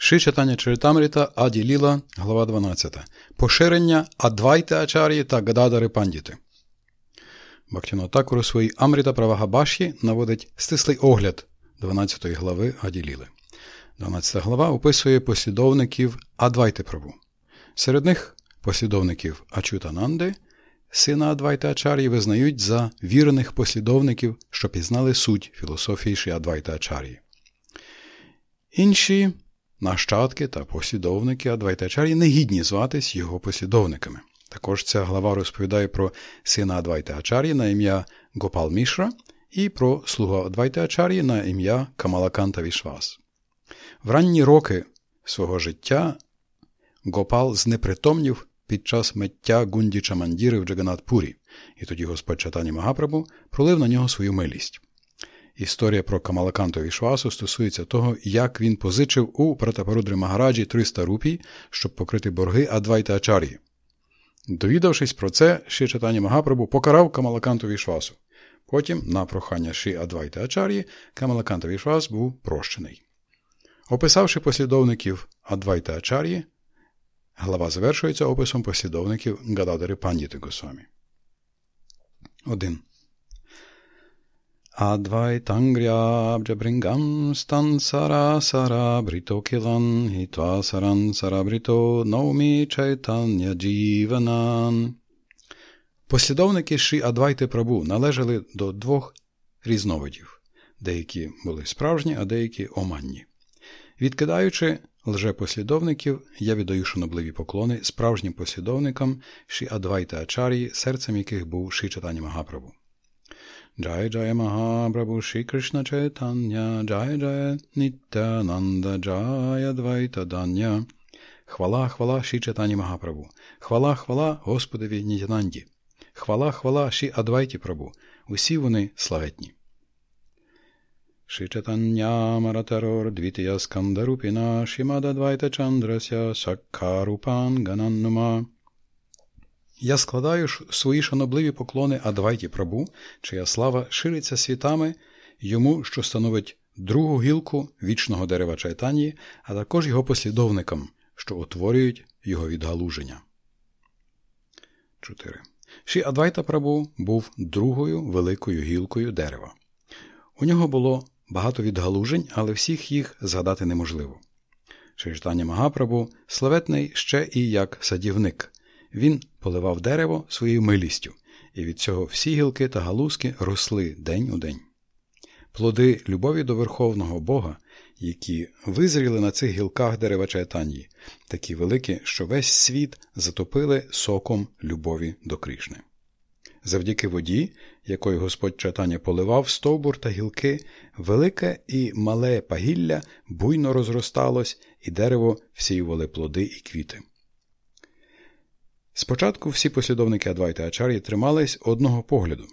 Ши читання Чаритамріта Аді Ліла, глава 12. Поширення Адвайти Ачарії та Гададари Пандіти. Бактіно Такуру своїй Амріта Правагабаші наводить стислий огляд 12 глави Аді Ліли. 12 глава описує послідовників Адвайти Прабу. Серед них послідовників Ачутананди, сина Адвайта Ачарії, визнають за вірених послідовників, що пізнали суть філософії Ші Адвайта Ачарії. Інші нащадки та послідовники Адвайтачарі не гідні зватись його послідовниками. Також ця глава розповідає про сина Адвайтачарі на ім'я Гопал Мішра і про слуга Адвайтачарі на ім'я Камалаканта Вішвас. В ранні роки свого життя Гопал знепритомнів під час миття Гунді Чамандіри в Джаганатпурі, і тоді Господь Чатані Магапрабу пролив на нього свою милість. Історія про Камалаканту Вішвасу стосується того, як він позичив у Пратапарудри Магараджі 300 рупій, щоб покрити борги Адвайта Ачар'ї. Довідавшись про це, Ші Чатані Магапрабу покарав Камалаканту Вішвасу. Потім, на прохання Ші Адвайта Ачар'ї, Камалаканта Вішвас був прощений. Описавши послідовників Адвайта Ачар'ї, глава завершується описом послідовників Гададари Пандіти Госвамі. 1. Advaitangryabjabringam stan sara sara brito kilan hitva saran sarabrito наумі чайтання джіванан. Послідовники Ші Адвайти Прабу належали до двох різновидів. Деякі були справжні, а деякі оманні. Відкидаючи лжепослідовників, я віддаю шанобливі поклони справжнім послідовникам Ші Адвайта Ачарії, серцем яких був Ші Чатані Магапрабу. Jai Jai Mahaprabhu Shri Krishna Chaitanya Jai Jai Nityananda Jai Advaita Danya Хвала, хвала Ші Чайтані Магапрабу. Хвала, хвала Господові Нітянанді. Хвала, хвала Ші Адвайті Прабу. Усі вони славетні. Ші Чайтання Маратарор Двітія Скандарупіна Шімада Двайта Чандрася Саккарупан Гананнума я складаю свої шанобливі поклони Адвайті Прабу, чия слава шириться світами, йому, що становить другу гілку вічного дерева Чайтанії, а також його послідовникам, що утворюють його відгалуження. 4. Ші Адвайта Прабу був другою великою гілкою дерева. У нього було багато відгалужень, але всіх їх згадати неможливо. Читання Магапрабу славетний ще і як садівник. Він поливав дерево своєю милістю, і від цього всі гілки та галузки росли день у день. Плоди любові до Верховного Бога, які визріли на цих гілках дерева Чайтанії, такі великі, що весь світ затопили соком любові до Кришни. Завдяки воді, якою Господь Чайтаня поливав стовбур та гілки, велике і мале пагілля буйно розросталось, і дерево всіювали плоди і квіти. Спочатку всі послідовники Адвайта Ачар'ї тримались одного погляду,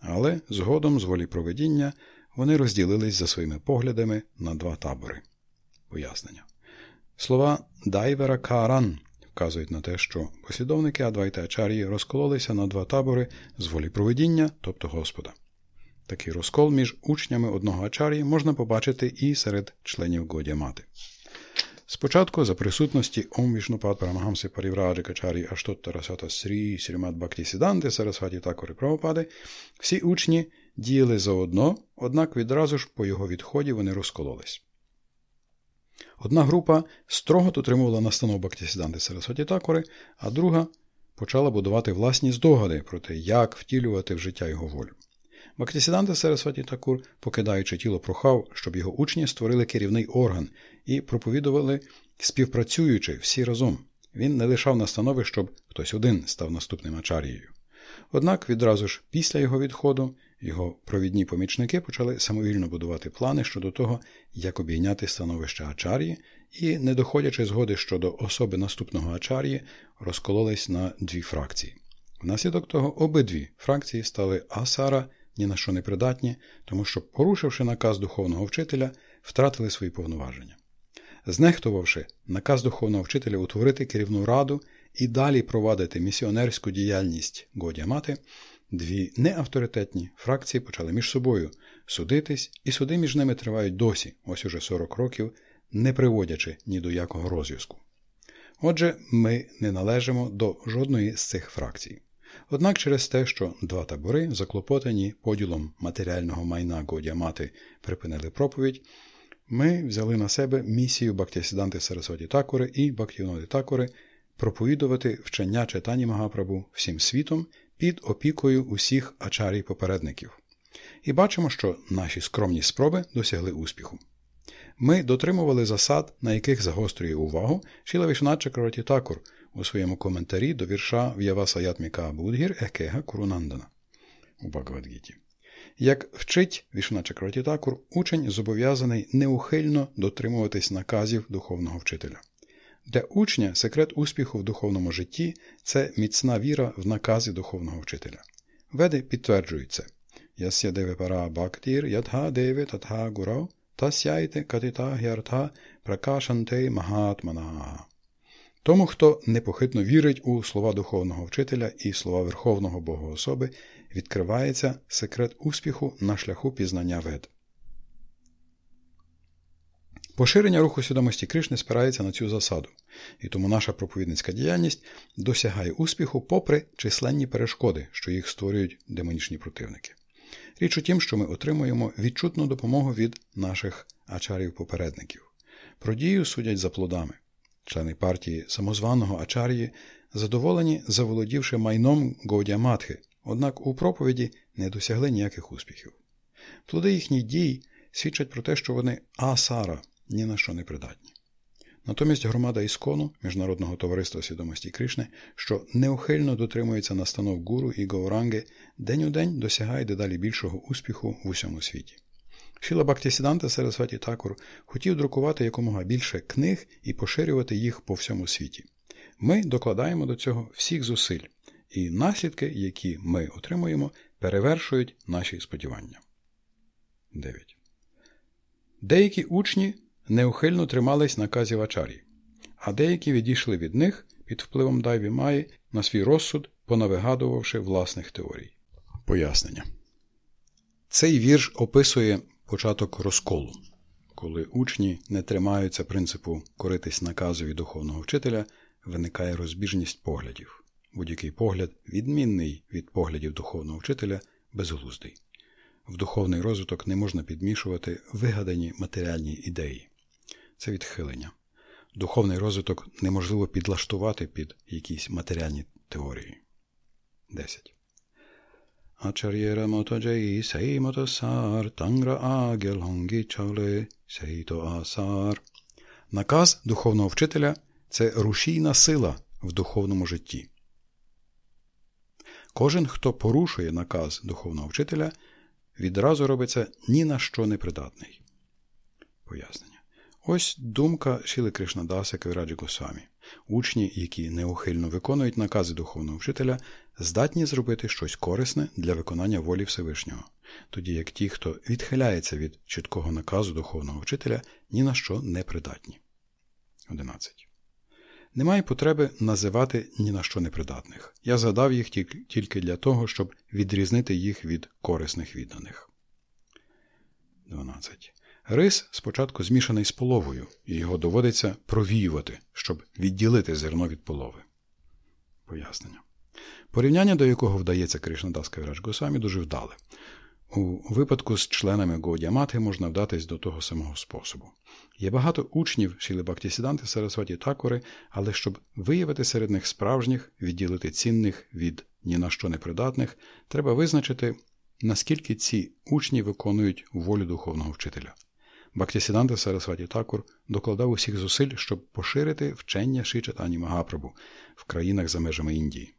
але згодом, з волі проведіння, вони розділились за своїми поглядами на два табори. Пояснення. Слова Дайвера Кааран вказують на те, що послідовники Адвайта Ачар'ї розкололися на два табори з волі проведіння, тобто Господа. Такий розкол між учнями одного Ачар'ї можна побачити і серед членів Годіамати. Спочатку за присутності Ом Вішнупад Парамагамси Парівраджи Качарі Аштоттара Сата Срі Сірмат Бакті Сіданти Сарасваті Такори Правопади, всі учні діяли заодно, однак відразу ж по його відході вони розкололись. Одна група строго дотримувала настанов Бактісіданти Сарасваті Такори, а друга почала будувати власні здогади про те, як втілювати в життя його волю. Бактісіданта Сарасваті Такур, покидаючи тіло, прохав, щоб його учні створили керівний орган і проповідували, співпрацюючи всі разом. Він не лишав настанови, щоб хтось один став наступним ачарією. Однак відразу ж після його відходу його провідні помічники почали самовільно будувати плани щодо того, як обійняти становище ачарії, і, не доходячи згоди щодо особи наступного ачарії, розкололись на дві фракції. Внаслідок того обидві фракції стали асара ні на що не придатні, тому що, порушивши наказ духовного вчителя, втратили свої повноваження. Знехтувавши наказ духовного вчителя утворити керівну раду і далі провадити місіонерську діяльність Годіамати, дві неавторитетні фракції почали між собою судитись, і суди між ними тривають досі, ось уже 40 років, не приводячи ні до якого розв'язку. Отже, ми не належимо до жодної з цих фракцій. Однак через те, що два табори, заклопотані поділом матеріального майна Годіамати, припинили проповідь, ми взяли на себе місію Бактісіданти Сарасваті Такури і Бактівноди Такури проповідувати вчення читання Магапрабу всім світом під опікою усіх ачарій попередників. І бачимо, що наші скромні спроби досягли успіху. Ми дотримували засад, на яких загострює увагу Шіла Чакраваті Такур у своєму коментарі до вірша В'явасаятміка Будгір Екега Курунандана у Багавадгіті. Як вчить Вішна Чакраваті Такур, учень зобов'язаний неухильно дотримуватись наказів духовного вчителя. Для учня секрет успіху в духовному житті це міцна віра в накази духовного вчителя. Веди підтверджують це. Ясya Devepara Bhaktir Yadha Devi Tatha Gurau Tasyaite Katita Hyartha Prakashante Mahatmana. Тому, хто непохитно вірить у слова духовного вчителя і слова Верховного Богоособи, відкривається секрет успіху на шляху пізнання вед. Поширення руху свідомості Кришни спирається на цю засаду, і тому наша проповідницька діяльність досягає успіху попри численні перешкоди, що їх створюють демонічні противники. Річ у тім, що ми отримуємо відчутну допомогу від наших ачарів-попередників. Про дію судять за плодами. Члени партії самозваного ачарії задоволені, заволодівши майном Гоудя однак у проповіді не досягли ніяких успіхів. Плоди їхніх дій свідчать про те, що вони асара ні на що не придатні. Натомість громада Іскону, Міжнародного товариства свідомості Кришни, що неухильно дотримується настанов гуру і Гауранги, день у день досягає дедалі більшого успіху в усьому світі. Шіла Бактісіданта Сарасваті Такур хотів друкувати якомога більше книг і поширювати їх по всьому світі. Ми докладаємо до цього всіх зусиль, і наслідки, які ми отримуємо, перевершують наші сподівання. 9. Деякі учні неухильно тримались наказів Ачарі, а деякі відійшли від них під впливом Дайві Маї на свій розсуд, понавигадувавши власних теорій. Пояснення. Цей вірш описує початок розколу, коли учні не тримаються принципу коритись наказові духовного вчителя, виникає розбіжність поглядів. Будь-який погляд, відмінний від поглядів духовного вчителя, безглуздий. В духовний розвиток не можна підмішувати вигадані матеріальні ідеї це відхилення. Духовний розвиток неможливо підлаштувати під якісь матеріальні теорії. 10. Ачар'єра мотоджеї сей мотосар, тангра агел хонгі чале сейто асар. Наказ духовного вчителя це рушійна сила в духовному житті. Кожен, хто порушує наказ духовного вчителя, відразу робиться ні на що не придатний. Пояснення. Ось думка Шіли Кришнадаса Кавіраджі Госвамі. Учні, які неухильно виконують накази духовного вчителя, здатні зробити щось корисне для виконання волі Всевишнього, тоді як ті, хто відхиляється від чіткого наказу духовного вчителя, ні на що не придатні. 11. Немає потреби називати ні на що непридатних. Я згадав їх тільки для того, щоб відрізнити їх від корисних відданих. 12. Рис спочатку змішаний з половою, і його доводиться провіювати, щоб відділити зерно від полови. Пояснення. Порівняння, до якого вдається Кришнадас Кавірач Госамі, дуже вдале. У випадку з членами Годіамати можна вдатись до того самого способу. Є багато учнів Шіли Бактісіданти Сарасваті Такори, але щоб виявити серед них справжніх, відділити цінних від ні на що непридатних, треба визначити, наскільки ці учні виконують волю духовного вчителя. Бактісіданта Сарасваті Такур докладав усіх зусиль, щоб поширити вчення Шичатані Магапрабу в країнах за межами Індії.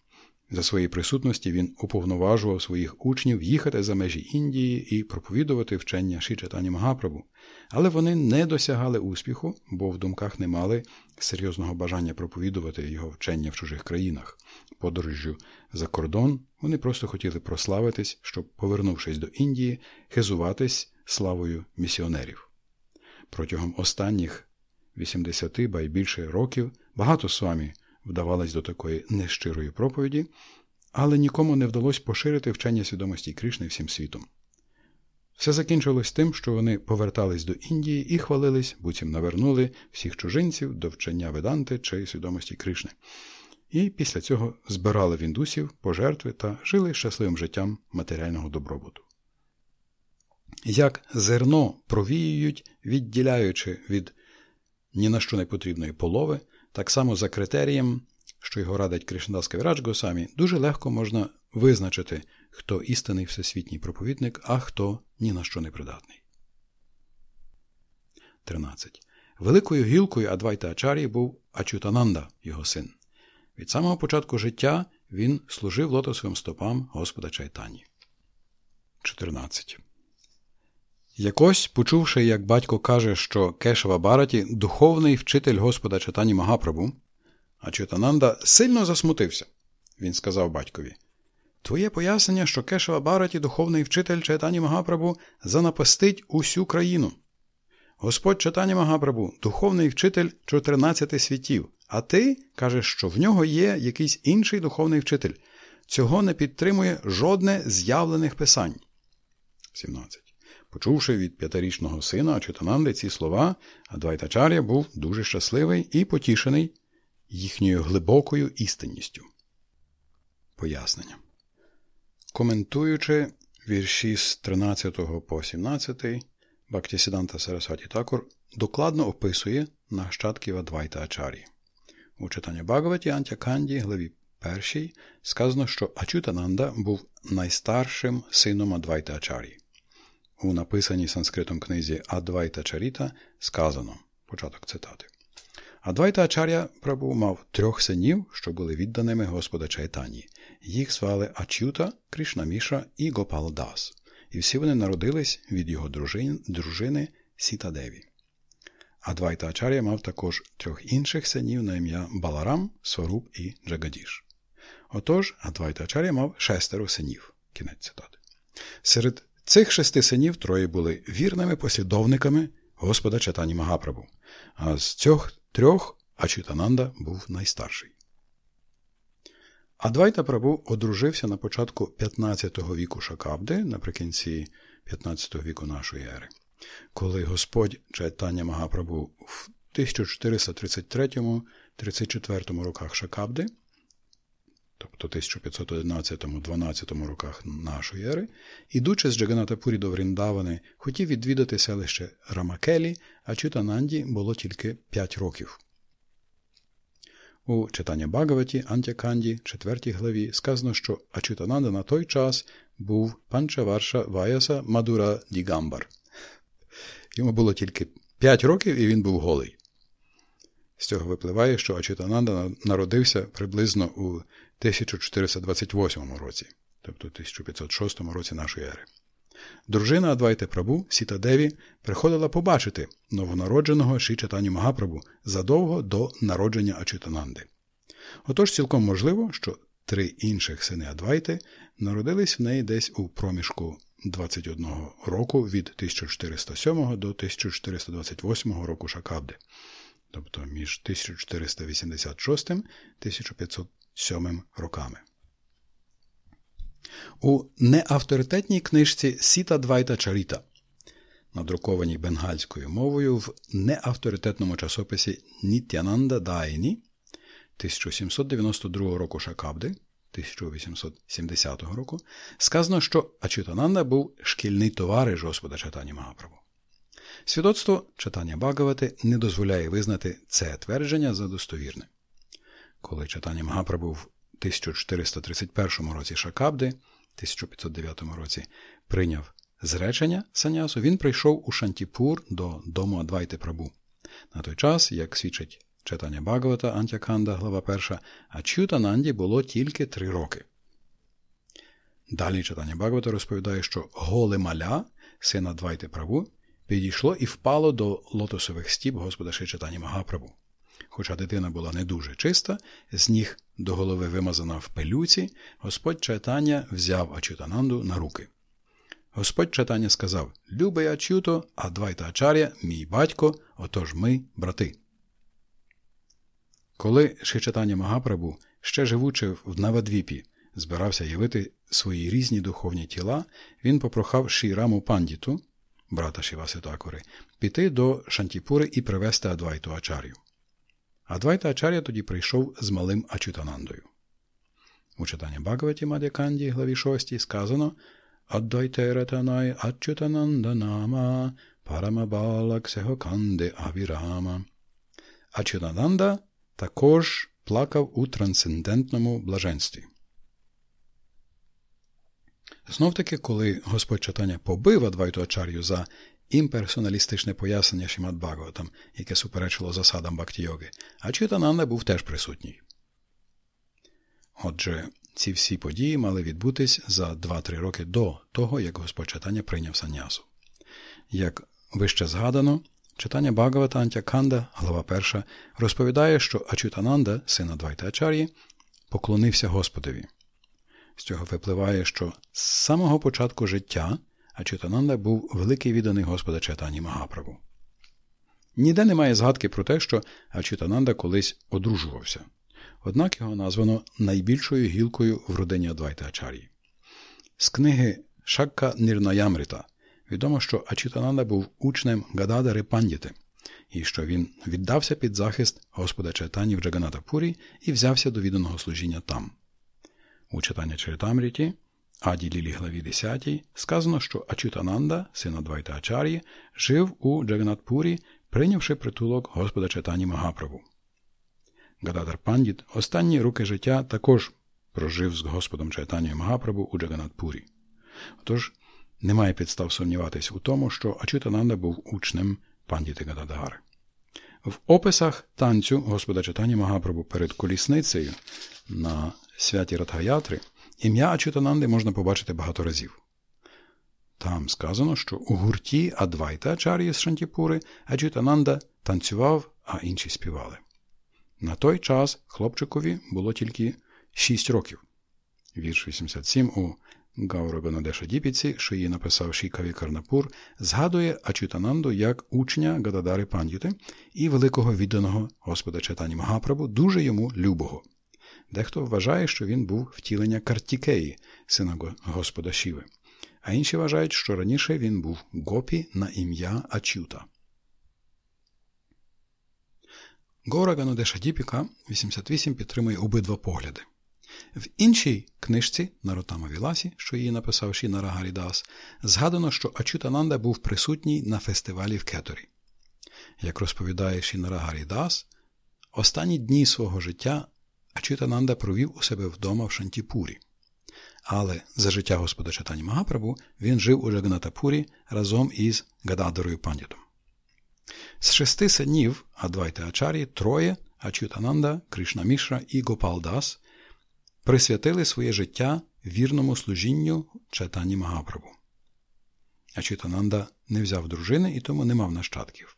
За своєї присутності він уповноважував своїх учнів їхати за межі Індії і проповідувати вчення Шичатані Магапрабу, але вони не досягали успіху, бо в думках не мали серйозного бажання проповідувати його вчення в чужих країнах. Подорожжю за кордон вони просто хотіли прославитись, щоб, повернувшись до Індії, хизуватись славою місіонерів. Протягом останніх 80 ба й більше років багато свамі вдавалось до такої нещирої проповіді, але нікому не вдалося поширити вчення свідомості Кришни всім світом. Все закінчилось тим, що вони повертались до Індії і хвалились, буцім навернули всіх чужинців до вчення Веданти чи свідомості Кришни. І після цього збирали в індусів пожертви та жили щасливим життям матеріального добробуту. Як зерно провіюють, відділяючи від ні на що не потрібної полови, так само за критерієм, що його радить Кришнадас Кавірадж Госамі, дуже легко можна визначити, хто істинний всесвітній проповідник, а хто ні на що не придатний. 13. Великою гілкою Адвайта Ачарі був Ачутананда, його син. Від самого початку життя він служив лотосовим стопам Господа Чайтані. 14. Якось, почувши, як батько каже, що Кешава Бараті духовний вчитель Господа Читані Магапрабу, а Читананда сильно засмутився. Він сказав батькові Твоє пояснення, що Кешава Бараті, духовний вчитель Чайтані Магапрабу, занапастить усю країну. Господь Читані Магапрабу, духовний вчитель 14 світів, а ти кажеш, що в нього є якийсь інший духовний вчитель. Цього не підтримує жодне з'явлених писань. 17. Почувши від п'ятирічного сина Читананди ці слова, Адвайтачар'я був дуже щасливий і потішений їхньою глибокою істинністю. Пояснення. Коментуючи вірші з 13 по 17, Бактісіданта Сарасваті Такур докладно описує нащадків Адвайта Ачарі. У читанні Багаваті Антяканді, главі 1, сказано, що Ачутананда був найстаршим сином Адвайта Ачарі. У написаній санскритом книзі Адвайта Чаріта сказано початок цитати. Адвайта Ачар'я Прабу мав трьох синів, що були відданими Господа Чайтані. Їх звали Ачюта, Кришнаміша і Гопал Дас. І всі вони народились від його дружин, дружини Сітадеві. Адвайта Ачар'я мав також трьох інших синів на ім'я Баларам, Сваруб і Джагадіш. Отож, Адвайта Ачар'я мав шестеро синів. Кінець цитати. Серед цих шести синів троє були вірними послідовниками Господа Читані Магапрабу, а з цих трьох Ачітананда був найстарший. Адвайта Прабу одружився на початку 15 віку Шакабди, наприкінці 15 віку нашої ери, коли Господь Чайтання Магапрабу в 1433-34 роках Шакабди тобто 1511-12 роках нашої ери, ідучи з Джаганатапурі до Вріндавани, хотів відвідати селище Рамакелі, Ачутананді було тільки 5 років. У читанні Багаваті Антяканді, 4 главі, сказано, що Ачутананда на той час був панчаварша Ваяса Мадура Дігамбар. Йому було тільки 5 років, і він був голий. З цього випливає, що Ачутананда народився приблизно у 1428 році, тобто 1506 році нашої ери. Дружина Адвайте Прабу Сітадеві приходила побачити новонародженого Ші Магапрабу задовго до народження Ачутананди. Отож, цілком можливо, що три інших сини Адвайти народились в неї десь у проміжку 21 року від 1407 до 1428 року Шакабди, тобто між 1486 1500 7 роками. У неавторитетній книжці Сіта Двайта Чаріта, надрукованій бенгальською мовою в неавторитетному часописі Нітянанда Дайні 1792 року Шакабди 1870 року, сказано, що Ачутананда був шкільний товариш Господа Чатані Магапрабу. Свідоцтво читання Багавати не дозволяє визнати це твердження за достовірне. Коли читання Магапрабу в 1431 році Шакабди, 1509 році, прийняв зречення санясу, він прийшов у Шантіпур до дому Адвайти Прабу. На той час, як свідчить читання Багавата Антяканда, глава 1, Ачютананді було тільки три роки. Далі читання Багавата розповідає, що голе маля, сина Адвайти Прабу, підійшло і впало до лотосових стіп Господа Шичатані Магапрабу. Хоча дитина була не дуже чиста, з ніг до голови вимазана в пилюці, Господь Чайтання взяв Ачутананду на руки. Господь Чайтання сказав Любий Ачюто, Адвайта Ачар'я, мій батько, отож ми брати. Коли Шичатання Магапрабу, ще живучи в Навадвіпі, збирався явити свої різні духовні тіла, він попрохав Шіраму Пандіту, брата Шіваси Такури, піти до Шантіпури і привезти Адвайту Ачар'ю. Адвайта Ачар'я тоді прийшов з малим Ачутанандою. У читанні Багаваті Мадяканді, главі 6, сказано Аддайтеретанай Ачутананда Нама Парамабала Ксегоканди Авірама. Ачутананда також плакав у трансцендентному блаженстві. Знов таки, коли Господь читання побив Адвайту Ачар'ю за імперсоналістичне пояснення Шімат Бхагаватам, яке суперечило засадам Бхакти-йоги, Ачутананда був теж присутній. Отже, ці всі події мали відбутись за 2-3 роки до того, як Господь читання прийняв санясу. Як вище згадано, читання Бхагавата Антяканда, глава 1, розповідає, що Ачутананда, сина Двайта Ачар'ї, поклонився Господові. З цього випливає, що з самого початку життя Ачутананда був великий відданий Господа Чайтані Магаправу. Ніде немає згадки про те, що Ачутананда колись одружувався. Однак його названо найбільшою гілкою в родині Адвайта Ачар'ї. З книги Шакка Нірнаямрита відомо, що Ачутананда був учнем Гададари Пандіти, і що він віддався під захист Господа Чайтані в Джаганатапурі і взявся до відданого служіння там. У читання Чаритамріті, Аді Лілі главі 10, сказано, що Ачутананда, син Адвайта Ачар'ї, жив у Джаганатпурі, прийнявши притулок Господа Чайтані Магаправу. Гададар Пандіт останні роки життя також прожив з Господом Чайтанією Магапрабу у Джаганатпурі. Отож, немає підстав сумніватись у тому, що Ачутананда був учнем Пандіти Гададари. В описах танцю Господа Чайтані Магапрабу перед колісницею на святі Радгаятри ім'я Ачутананди можна побачити багато разів. Там сказано, що у гурті Адвайта Ачар'ї з Шантіпури Ачутананда танцював, а інші співали. На той час хлопчикові було тільки 6 років. Вірш 87 у Гаурабанадеша Діпіці, що її написав Шікаві Карнапур, згадує Ачутананду як учня Гададари Пандіти і великого відданого Господа Читані Магапрабу, дуже йому любого. Дехто вважає, що він був втілення Картікеї, сина Господа Шіви, а інші вважають, що раніше він був гопі на ім'я Ачюта. Гора Ганодеша Діпіка 88 підтримує обидва погляди. В іншій книжці Наротама Віласі, що її написав Шінара Гарідас, згадано, що Ачутананда був присутній на фестивалі в Кеторі. Як розповідає Шінара Гарідас, останні дні свого життя Ачутананда провів у себе вдома в Шантіпурі. Але за життя Господа Читані Магапрабу він жив у Джаганатапурі разом із Гададарою Пандітом. З шести синів Адвайти Ачарі троє Ачютананда, Кришна Мішра і Гопалдас присвятили своє життя вірному служінню Чайтані Магапрабу. Ачютананда не взяв дружини і тому не мав нащадків.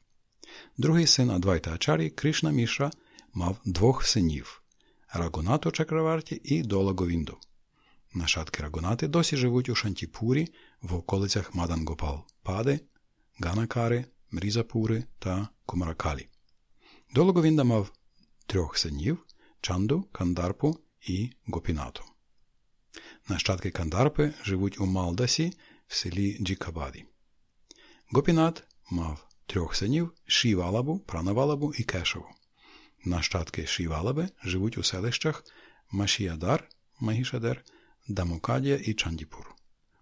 Другий син Адвайта Ачарі Кришна Мішра мав двох синів Рагунату Чакраварті і Дола Говінду. Нащадки Рагунати досі живуть у Шантіпурі в околицях Мадангопал Пади, Ганакари Мрізапури та Кумаракалі. Дологовінда мав трьох синів Чанду, Кандарпу і Гопінату. Нащадки Кандарпи живуть у Малдасі в селі Джікабаді. Гопінат мав трьох синів Шівалабу, Пранавалабу і Кешеву. Нащадки Шівалаби живуть у селищах Машіядар, Магішадер, Дамокадія і Чандіпур.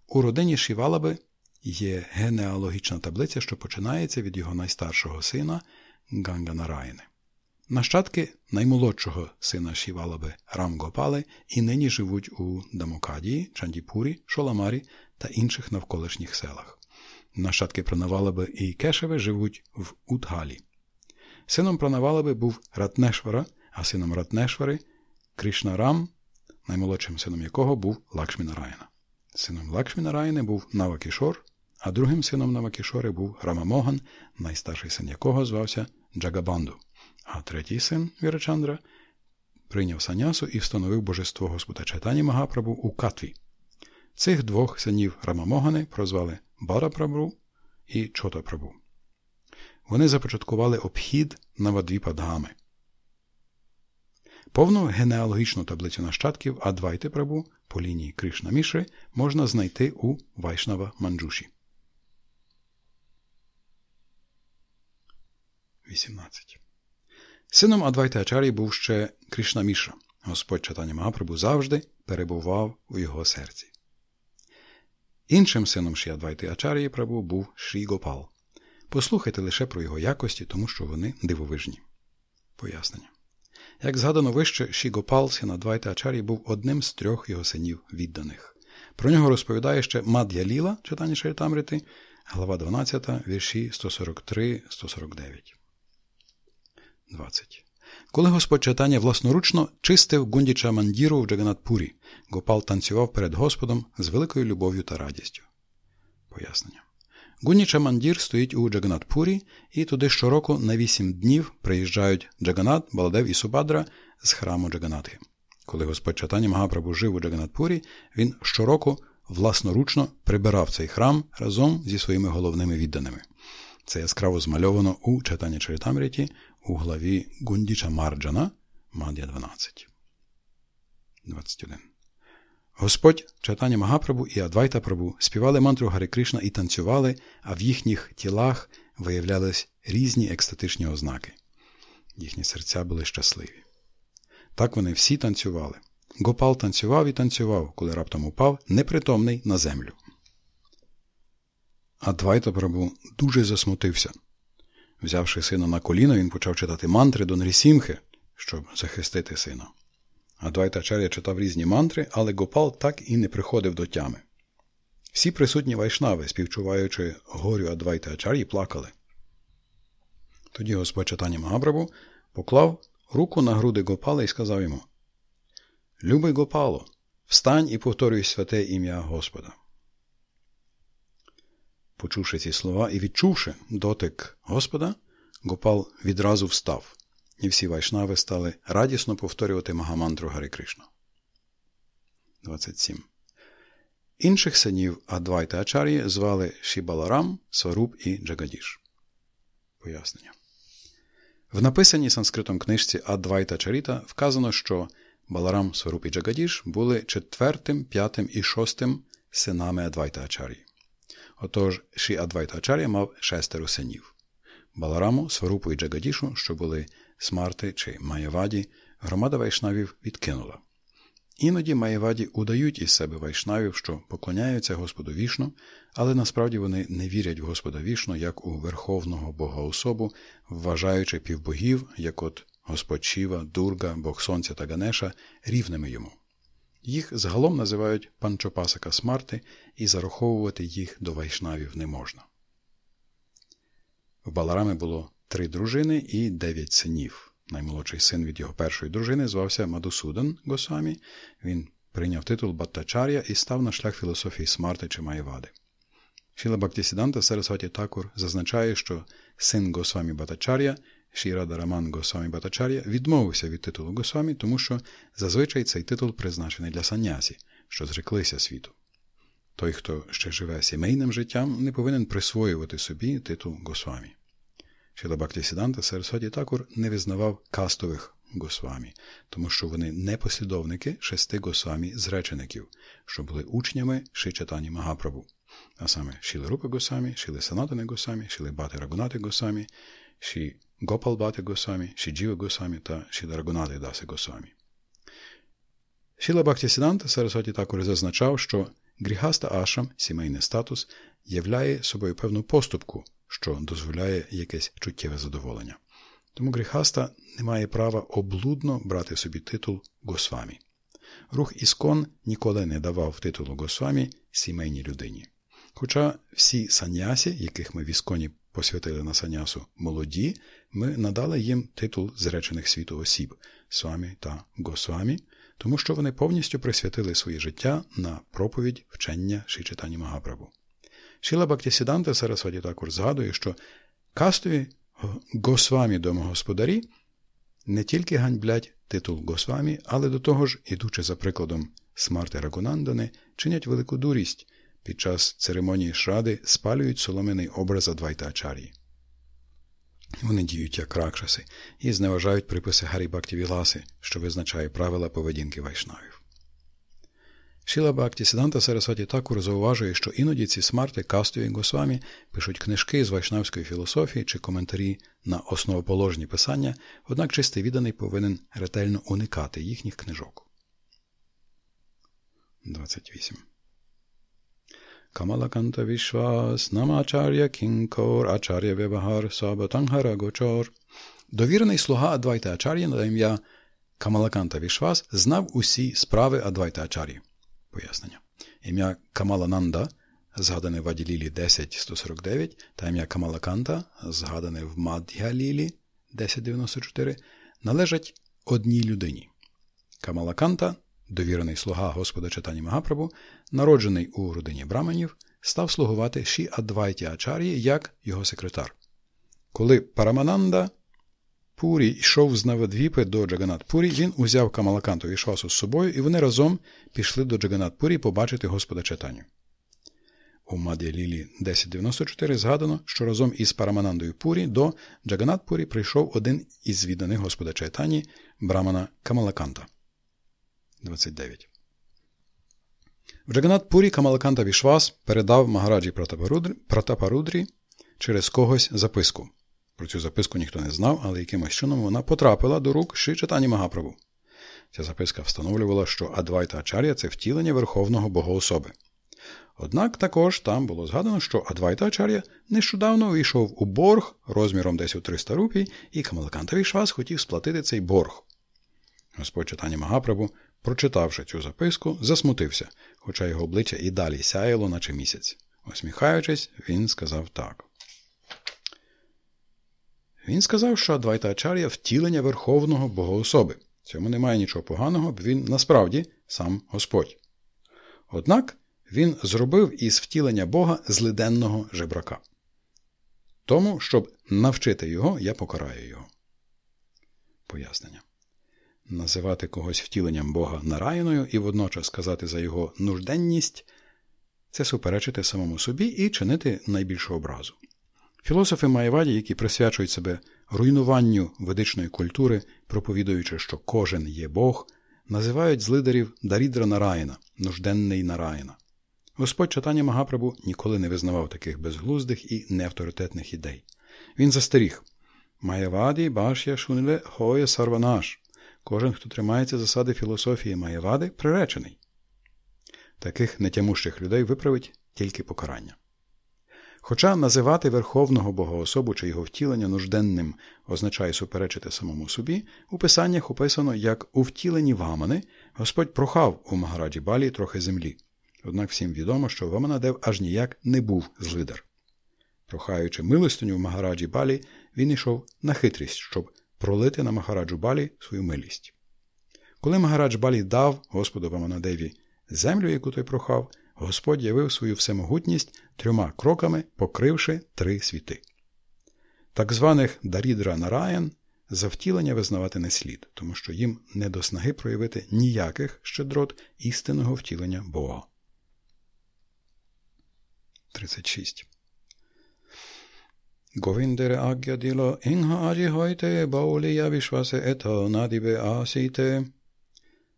У родині Шівалаби є генеалогічна таблиця, що починається від його найстаршого сина Ганганарайни. Нащадки наймолодшого сина Шівалаби Рамгопали і нині живуть у Дамокадії, Чандіпурі, Шоламарі та інших навколишніх селах. Нащадки Пранавалаби і Кешеве живуть в Удгалі. Сином Пранавалаби був Ратнешвара, а сином Ратнешвари Кришнарам, наймолодшим сином якого був Лакшмінараїна. Сином Лакшмінараїни був Навакішор, а другим сином Навакішори був Рамамоган, найстарший син якого звався Джагабанду, а третій син Вірачандра прийняв санясу і встановив божество Господа Чайтані Магапрабу у Катві. Цих двох синів Рамамогани прозвали Барапрабу і Чотапрабу. Вони започаткували обхід Навадвіпадгами. Повну генеалогічну таблицю нащадків Адвайти Прабу по лінії Кришна Мішри можна знайти у Вайшнава Манджуші. 18. Сином Адвайта Ачарі був ще Кришна Міша. Господь Чатані Магапрабу завжди перебував у його серці. Іншим сином Ші Адвайти Ачарії Прабу був Шрі Гопал. Послухайте лише про його якості, тому що вони дивовижні. Пояснення. Як згадано вище, Ші Гопал, син Адвайта Ачарі, був одним з трьох його синів відданих. Про нього розповідає ще Мад'я Ліла, читання Шарітамрити, глава 12, вірші 143-149. 20. Коли Господь читання власноручно чистив Гундіча Мандіру в Джаганатпурі, Гопал танцював перед Господом з великою любов'ю та радістю. Пояснення. Гуніча Мандір стоїть у Джаганатпурі, і туди щороку на вісім днів приїжджають Джаганат, Баладев і Субадра з храму Джаганатхи. Коли Господь Чатані Магапрабу жив у Джаганатпурі, він щороку власноручно прибирав цей храм разом зі своїми головними відданими. Це яскраво змальовано у читанні Чаритамріті у главі Гундіча Марджана, Мад'я 12. 21. Господь, читання Магапрабу і Адвайта Прабу співали мантру Гари Кришна і танцювали, а в їхніх тілах виявлялись різні екстатичні ознаки. Їхні серця були щасливі. Так вони всі танцювали. Гопал танцював і танцював, коли раптом упав, непритомний на землю. Адвайта Прабу дуже засмутився. Взявши сина на коліно, він почав читати мантри до Нрісімхи, щоб захистити сина. Адвайта Чаря читав різні мантри, але Гопал так і не приходив до тями. Всі присутні вайшнави, співчуваючи горю Адвайта Ачар'ї, плакали. Тоді Господь читання Магабрабу поклав руку на груди Гопала і сказав йому: Любий Гопало, встань і повторюй святе ім'я Господа. Почувши ці слова і відчувши дотик Господа, Гопал відразу встав і всі вайшнави стали радісно повторювати Магамантру Гаре Крішна. 27. Інших синів Адвайта Ачар'ї звали Шібаларам, Сваруп і Джагадіш. Пояснення. В написаній санскритом книжці Адвайта Чаріта вказано, що Баларам, Сваруп і Джагадіш були четвертим, п'ятим і шостим синами Адвайта Ачар'ї. Отож, Ші Адвайта Ачар'я мав шестеро синів. Балараму, Сварупу і Джагадішу, що були Смарти чи Маєваді, громада вайшнавів відкинула. Іноді Маєваді удають із себе вайшнавів, що поклоняються Господу вішну, але насправді вони не вірять в Господа вішну як у верховного богоособу, вважаючи півбогів, як от Господь Шіва, Дурга, Бог Сонця та Ганеша, рівними йому. Їх загалом називають панчопасака смарти, і зараховувати їх до вайшнавів не можна. В Баларами було три дружини і дев'ять синів. Наймолодший син від його першої дружини звався Мадусудан Госамі. Він прийняв титул Баттачар'я і став на шлях філософії Смарти чи Маєвади. Шіла Бактісіданта Сарасваті Такур зазначає, що син Госвамі Батачар'я, Шірада Раман Госвамі Батачар'я, відмовився від титулу Госвамі, тому що зазвичай цей титул призначений для санясі, що зреклися світу. Той, хто ще живе сімейним життям, не повинен присвоювати собі титул Госвамі. Шіла Бактісіданта Сарасваті Такур не визнавав кастових Госвамі, тому що вони не послідовники шести Госвамі зречеників, що були учнями Шичатані Магапрабу, а саме Шіли Рупи Госамі, Шіли Санатани Госамі, Шіли Бати Рагунати Госамі, Ші Гопал Бати Госамі, Ші Джіва Госамі та Шіли Рагунати Даси Госамі. Шіла Бактісіданта Сарасваті Такур зазначав, що гріхаста ашам, сімейний статус, являє собою певну поступку що дозволяє якесь чуттєве задоволення. Тому гріхаста не має права облудно брати собі титул Госвамі. Рух Іскон ніколи не давав титулу Госвамі сімейній людині. Хоча всі санясі, яких ми в Ісконі посвятили на санясу молоді, ми надали їм титул зречених світу осіб Свамі та Госвамі, тому що вони повністю присвятили своє життя на проповідь вчення Шичитані Магапрабу. Шіла Бактісіданта Сарасваті також згадує, що кастові Госвамі домогосподарі не тільки ганьблять титул Госвамі, але до того ж, ідучи за прикладом Смарти Рагунандани, чинять велику дурість під час церемонії шради спалюють соломиний образ Адвайта Ачарії. Вони діють як ракшаси і зневажають приписи Гарі Бактівіласи, що визначає правила поведінки вайшнавів. Шіла Бакті Сіданта Сарасваті Такур зауважує, що іноді ці смарти Кастові Госвамі пишуть книжки з вайшнавської філософії чи коментарі на основоположні писання, однак чистий відданий повинен ретельно уникати їхніх книжок. 28. Камалаканта Вішвас, Намачар'я Кінкор, Ачар'я Вебагар, Сабатангара Гочор. Довірений слуга Адвайта Ачар'я на ім'я Камалаканта Вішвас знав усі справи Адвайта Ачар'ї. Пояснення. Ім'я Камалананда, згадане в Аділілі 10.149, та ім'я Камалаканта, згадане в Мад'ялілі 10.94, належать одній людині. Камалаканта, довірений слуга Господа Читані Магапрабу, народжений у родині браманів, став слугувати Ші Адвайті Ачар'ї як його секретар. Коли Парамананда Пурі йшов з Навадвіпи до Джаганат-Пурі, він узяв Камалаканту і Швасу з собою, і вони разом пішли до Джаганат-Пурі побачити Господа Читаню. У Мад'я Лілі 1094 згадано, що разом із Параманандою Пурі до Джаганат-Пурі прийшов один із відданих Господа Чайтані Брамана Камалаканта. 29. В Джаганат-Пурі Камалаканта Вішвас передав Магараджі Пратапарудрі через когось записку. Про цю записку ніхто не знав, але якимось чином вона потрапила до рук Ши Читані Магаправу. Ця записка встановлювала, що Адвайта Ачар'я це втілення Верховного Богоособи. Однак також там було згадано, що Адвайта Ачар'я нещодавно увійшов у борг розміром десь у 300 рупій, і Камалакантовий Швас хотів сплатити цей борг. Господь читання Магапрабу, прочитавши цю записку, засмутився, хоча його обличчя і далі сяяло, наче місяць. Усміхаючись, він сказав так. Він сказав, що Адвайта Ачар'я втілення Верховного Богоособи. Цьому немає нічого поганого, бо він насправді сам Господь. Однак він зробив із втілення Бога злиденного жебрака. Тому, щоб навчити його, я покараю його. Пояснення. Називати когось втіленням Бога нараяною і водночас сказати за його нужденність це суперечити самому собі і чинити найбільшу образу. Філософи Маєваді, які присвячують себе руйнуванню ведичної культури, проповідуючи, що кожен є Бог, називають злидарів Дарідра Нараїна, нужденний Нараїна. Господь читання Магапрабу ніколи не визнавав таких безглуздих і неавторитетних ідей. Він застеріг Маєваді башя шуниле хоє сарванаш. Кожен, хто тримається засади філософії Маєвади, приречений. Таких нетямущих людей виправить тільки покарання. Хоча називати Верховного Богоособу чи його втілення нужденним означає суперечити самому собі, у писаннях описано, як у втіленні Вамани Господь прохав у Магараджі Балі трохи землі. Однак всім відомо, що Ваманадев аж ніяк не був злидар. Прохаючи милостиню в Магараджі Балі, він йшов на хитрість, щоб пролити на Магараджу Балі свою милість. Коли Магарадж Балі дав Господу Ваманадеві землю, яку той прохав, Господь явив свою всемогутність трьома кроками, покривши три світи. Так званих Дарідра Нараян за втілення визнавати не слід, тому що їм не до снаги проявити ніяких щедрот істинного втілення Бога. 36. Говіндере агя діло інга аджі гойте баулія вішвасе ето надібе асіте.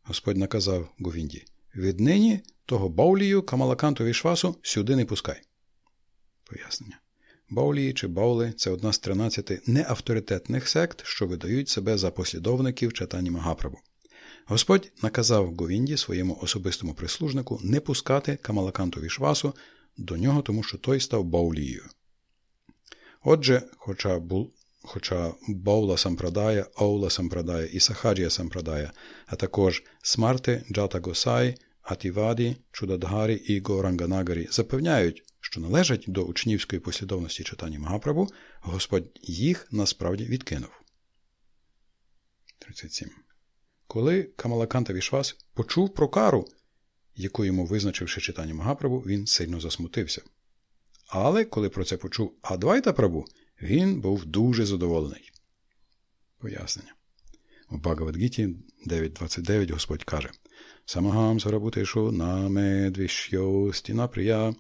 Господь наказав Говінді. Віднині того Баулію, Камалаканту Вішвасу сюди не пускай. Пояснення. Баулії чи Баули це одна з 13 неавторитетних сект, що видають себе за послідовників читання Магаправу. Господь наказав Говінді своєму особистому прислужнику не пускати Камалаканту Вішвасу до нього, тому що той став Баулією. Отже, хоча бул, хоча Баула Сампрадая, Аула Сампрадая і Сахаджія Сампрадая, а також Смарти, Джата Госай, Атіваді, Чудадгарі і Горанганагарі запевняють, що належать до учнівської послідовності читання Магапрабу, Господь їх насправді відкинув. 37. Коли Камалаканта Вішвас почув про кару, яку йому визначивши читання Магапрабу, він сильно засмутився. Але коли про це почув Адвайта Прабу, він був дуже задоволений. Пояснення. У Багавадгіті 9.29 Господь каже Самагам Сарабутешу наме двішьо стіна прия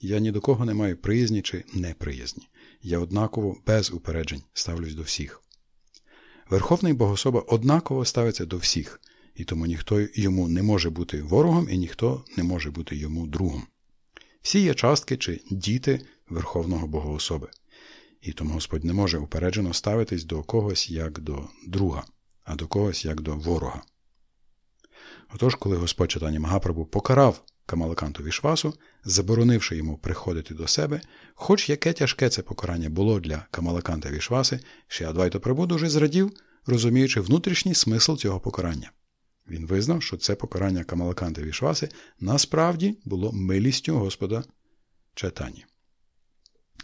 Я ні до кого не маю приязні чи неприязні. Я однаково без упереджень ставлюсь до всіх. Верховний Богособа однаково ставиться до всіх, і тому ніхто йому не може бути ворогом і ніхто не може бути йому другом. Всі є частки чи діти Верховного Богоособи. І тому Господь не може упереджено ставитись до когось як до друга, а до когось як до ворога. Отож, коли Господь читання Магапрабу покарав Камалаканту Вішвасу, заборонивши йому приходити до себе, хоч яке тяжке це покарання було для Камалаканта Вішваси, ще Адвайто Прабу дуже зрадів, розуміючи внутрішній смисл цього покарання. Він визнав, що це покарання Камалаканта Вішваси насправді було милістю Господа Чайтані.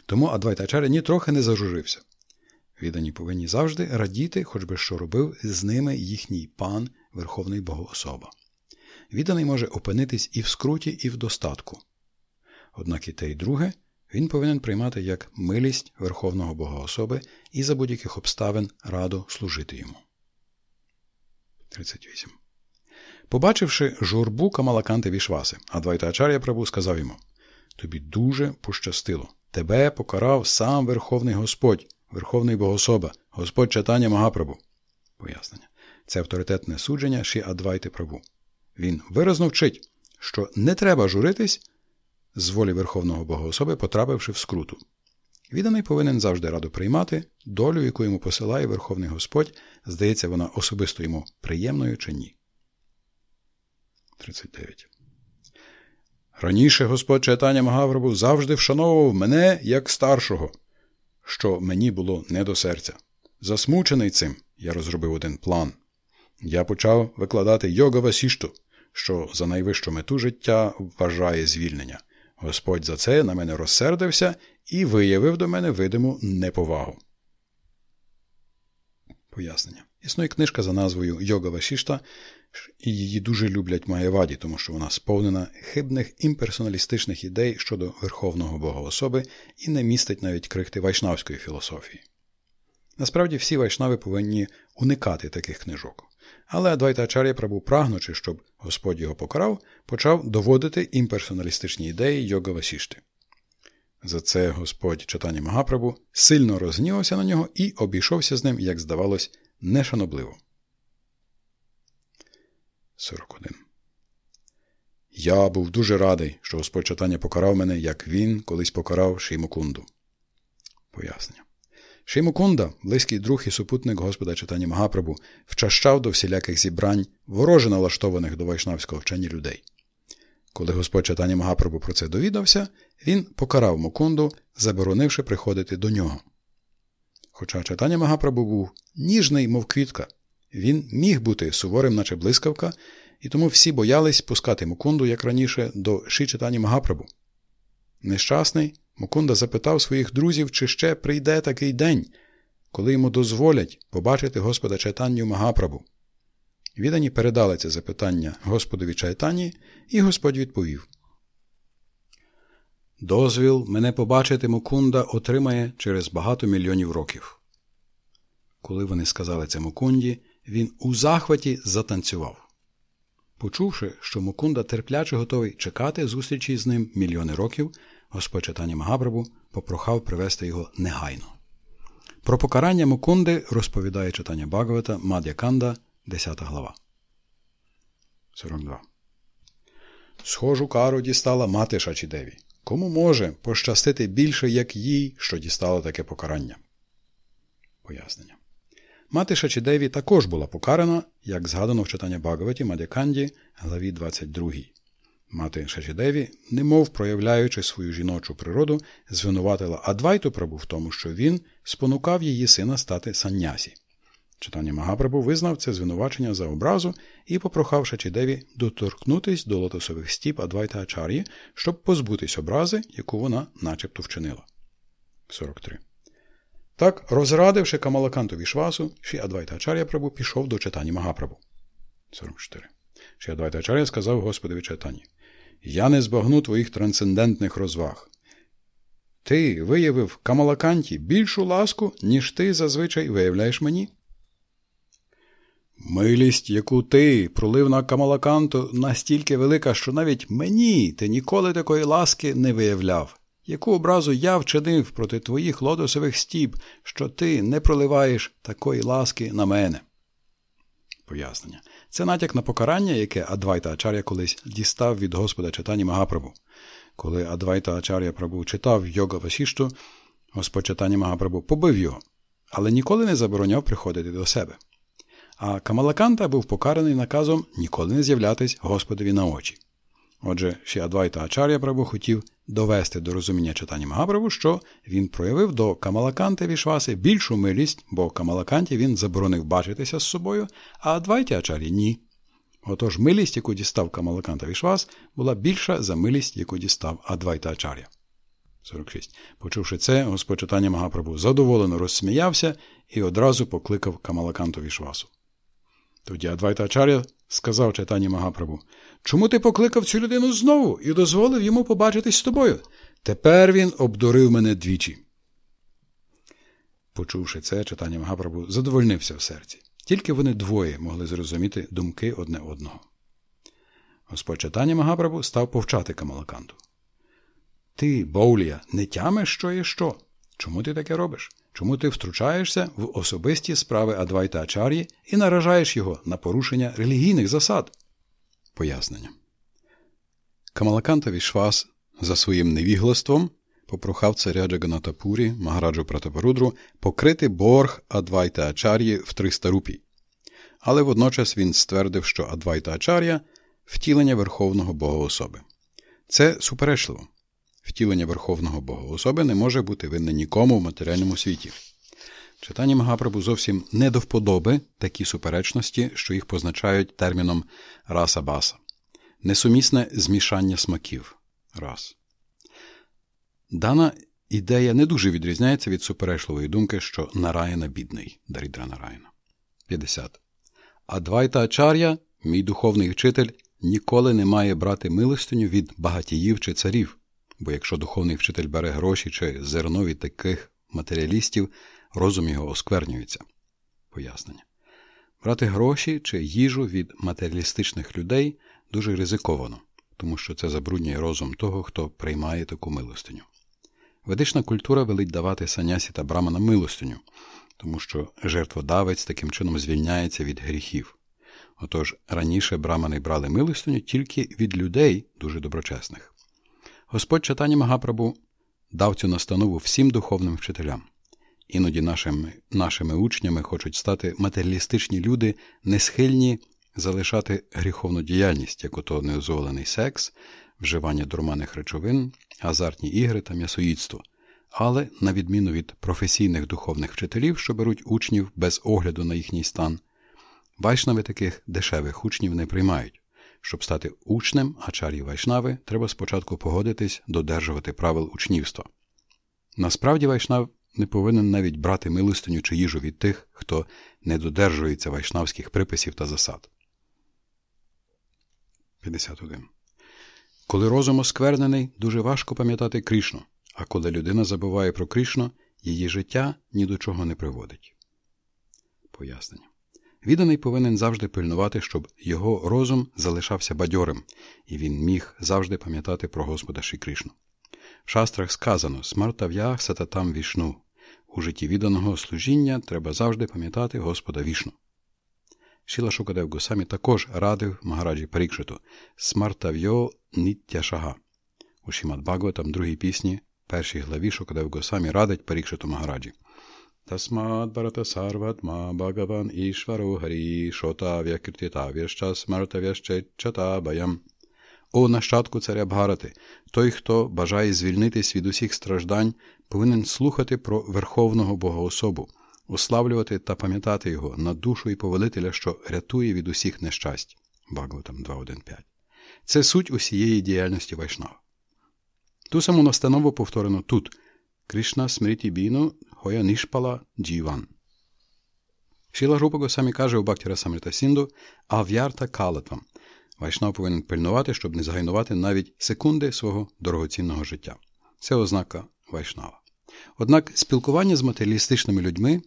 Тому Адвайтачаря нітрохи не зажужився. Віддані повинні завжди радіти, хоч би що робив з ними їхній пан, Верховний Богоособа. Відданий може опинитись і в скруті, і в достатку. Однак і те, і друге він повинен приймати як милість Верховного Богоособи і за будь-яких обставин радо служити йому. 38. Побачивши журбу Камалаканти Вішваси, Адвайтачар'я Прабу сказав йому Тобі дуже пощастило. Тебе покарав сам Верховний Господь, Верховний Богособа, Господь читання Магапрабу. Пояснення. Це авторитетне судження Ші Адвайти Прабу. Він виразно вчить, що не треба журитись з волі Верховного Богоособи, потрапивши в скруту. Відданий повинен завжди радо приймати долю, яку йому посилає Верховний Господь, здається, вона особисто йому приємною чи ні. 39. Раніше Господь читання Магаврабу завжди вшановував мене як старшого, що мені було не до серця. Засмучений цим, я розробив один план. Я почав викладати йога Васішту, що за найвищу мету життя вважає звільнення. Господь за це на мене розсердився і виявив до мене видиму неповагу. Пояснення. Існує книжка за назвою Йога Вашішта, і її дуже люблять Маєваді, тому що вона сповнена хибних імперсоналістичних ідей щодо Верховного Бога особи і не містить навіть крихти вайшнавської філософії. Насправді всі вайшнави повинні уникати таких книжок. Але Адвайтачар'я Прабу, прагнучи, щоб Господь його покарав, почав доводити імперсоналістичні ідеї йога Васішти. За це Господь читання Магапрабу сильно розгнівався на нього і обійшовся з ним, як здавалось, нешанобливо. 41. Я був дуже радий, що Господь читання покарав мене, як він колись покарав Шимукунду. Пояснення. Шимукунда, близький друг і супутник Господа читання Магапрабу, вчащав до всіляких зібрань, вороже налаштованих до вайшнавського вчення людей. Коли Господь читання Магапрабу про це довідався, він покарав Мукунду, заборонивши приходити до нього. Хоча читання Магапрабу був ніжний, мов квітка, він міг бути суворим, наче блискавка, і тому всі боялись пускати Мукунду, як раніше, до Шичитані Магапрабу. Нещасний, Мукунда запитав своїх друзів, чи ще прийде такий день, коли йому дозволять побачити Господа Чайтанню Магапрабу. Віддані передали це запитання Господові Чайтані, і Господь відповів. Дозвіл мене побачити Мукунда отримає через багато мільйонів років. Коли вони сказали це Мукунді, він у захваті затанцював. Почувши, що Мукунда терпляче готовий чекати зустрічі з ним мільйони років, Господь читання Магабрабу попрохав привести його негайно. Про покарання Мукунди розповідає читання Багавата Мад'я Канда, 10 глава. 42. Схожу кару дістала мати Шачідеві. Кому може пощастити більше, як їй, що дістала таке покарання? Пояснення. Мати Шачідеві також була покарана, як згадано в читанні Багаваті Мадяканді, главі 22. Мати Шачідеві, немов проявляючи свою жіночу природу, звинуватила Адвайту Прабу в тому, що він спонукав її сина стати саннясі. Читання Магапрабу визнав це звинувачення за образу і попрохав Шачідеві доторкнутись до лотосових стіп Адвайта Ачар'ї, щоб позбутись образи, яку вона начебто вчинила. 43. Так, розрадивши Камалакантові Швасу, Ші Адвайта Ачар'я Прабу пішов до читання Магапрабу. 44. Ші Ачар'я сказав Господові читанні Я не збагну твоїх трансцендентних розваг. Ти виявив Камалаканті більшу ласку, ніж ти зазвичай виявляєш мені. Милість, яку ти пролив на Камалаканту, настільки велика, що навіть мені ти ніколи такої ласки не виявляв. Яку образу я вчинив проти твоїх лотосових стіб, що ти не проливаєш такої ласки на мене? Пояснення. Це натяк на покарання, яке Адвайта Ачар'я колись дістав від Господа читання Магапрабу. Коли Адвайта Ачар'я Прабу читав йога Васішту, Господь читання Магапрабу побив його, але ніколи не забороняв приходити до себе. А Камалаканта був покараний наказом ніколи не з'являтись Господові на очі. Отже, Шіадвайта Ачар'я Прабу хотів довести до розуміння читання Магапрабу, що він проявив до Камалаканти Вішваси більшу милість, бо Камалаканті він заборонив бачитися з собою, а Адвайті Ачар'ї ні. Отож, милість, яку дістав Камалаканта Вішвас, була більша за милість, яку дістав Адвайта Ачар'я. 46. Почувши це, Господь читання Магапрабу задоволено розсміявся і одразу покликав Камалаканту Вішвасу. Тоді Адвайта Ачар'я сказав читанні Магапрабу, чому ти покликав цю людину знову і дозволив йому побачитись з тобою? Тепер він обдурив мене двічі. Почувши це, читання Магапрабу задовольнився в серці. Тільки вони двоє могли зрозуміти думки одне одного. Господь читання Магапрабу став повчати Камалаканту. Ти, Боулія, не тямиш, що є що? Чому ти таке робиш? Чому ти втручаєшся в особисті справи Адвайта Ачар'ї і наражаєш його на порушення релігійних засад? Пояснення. Камалаканта Вішвас за своїм невіглаством попрохав царя Джаганатапурі, Магараджу Пратапарудру, покрити борг Адвайта Ачар'ї в 300 рупій. Але водночас він ствердив, що Адвайта Ачар'я втілення Верховного Бога особи. Це суперечливо. Втілення Верховного Бога особи не може бути винне нікому в матеріальному світі. Читання Магапрабу зовсім не до вподоби такі суперечності, що їх позначають терміном раса баса, несумісне змішання смаків. Раз. Дана ідея не дуже відрізняється від суперечливої думки, що Нараяна бідний, Дарідра Нараяна. 50. Адвайта Ачар'я, мій духовний вчитель, ніколи не має брати милостиню від багатіїв чи царів, бо якщо духовний вчитель бере гроші чи зерно від таких матеріалістів, розум його осквернюється. Пояснення. Брати гроші чи їжу від матеріалістичних людей дуже ризиковано, тому що це забруднює розум того, хто приймає таку милостиню. Ведична культура велить давати санясі та брамана милостиню, тому що жертводавець таким чином звільняється від гріхів. Отож раніше брамани брали милостиню тільки від людей дуже доброчесних. Господь читання Магапрабу дав цю настанову всім духовним вчителям. Іноді нашими, нашими учнями хочуть стати матеріалістичні люди, не схильні залишати гріховну діяльність, як ото неозволений секс, вживання дурманих речовин, азартні ігри та м'ясоїдство, але, на відміну від професійних духовних вчителів, що беруть учнів без огляду на їхній стан, вайшнави таких дешевих учнів не приймають. Щоб стати учнем ачар'ї вайшнави, треба спочатку погодитись додержувати правил учнівства. Насправді, вайшнав не повинен навіть брати милостиню чи їжу від тих, хто не додержується вайшнавських приписів та засад. 51. Коли розум осквернений, дуже важко пам'ятати Крішну, а коли людина забуває про Крішну, її життя ні до чого не приводить. Пояснення. Відданий повинен завжди пильнувати, щоб його розум залишався бадьорим, і він міг завжди пам'ятати про Господа Ші. В шастрах сказано смартав'ях сататам вішну. У житті відданого служіння треба завжди пам'ятати Господа вішну. Шіла Шукадев Госамі також радив Магараджі Парікшиту Смартав'йо ниття шага. У Шімат Багватам, другій пісні, першій главі Шукадев Госамі радить Парікшиту Магараджі. Тасмад Барата Сарватма Бхагаван Ішвару Гарі Шотав'я Киртітав'яща Смартав'яща Баям. О нащадку царя Бгарати, той, хто бажає звільнитись від усіх страждань, повинен слухати про Верховного Богоособу, уславлювати та пам'ятати його на душу і повелителя, що рятує від усіх нещасть. Багватам 2.1.5. Це суть усієї діяльності Вайшнава. Ту саму настанову повторено тут. Кришна смріті біну хоя нішпала джіван. Шіла Група Госамі каже у Бактіра Самрита Сінду ав'ярта калатвам. Вайшнав повинен пильнувати, щоб не загайнувати навіть секунди свого дорогоцінного життя. Це ознака Вайшнава. Однак спілкування з матеріалістичними людьми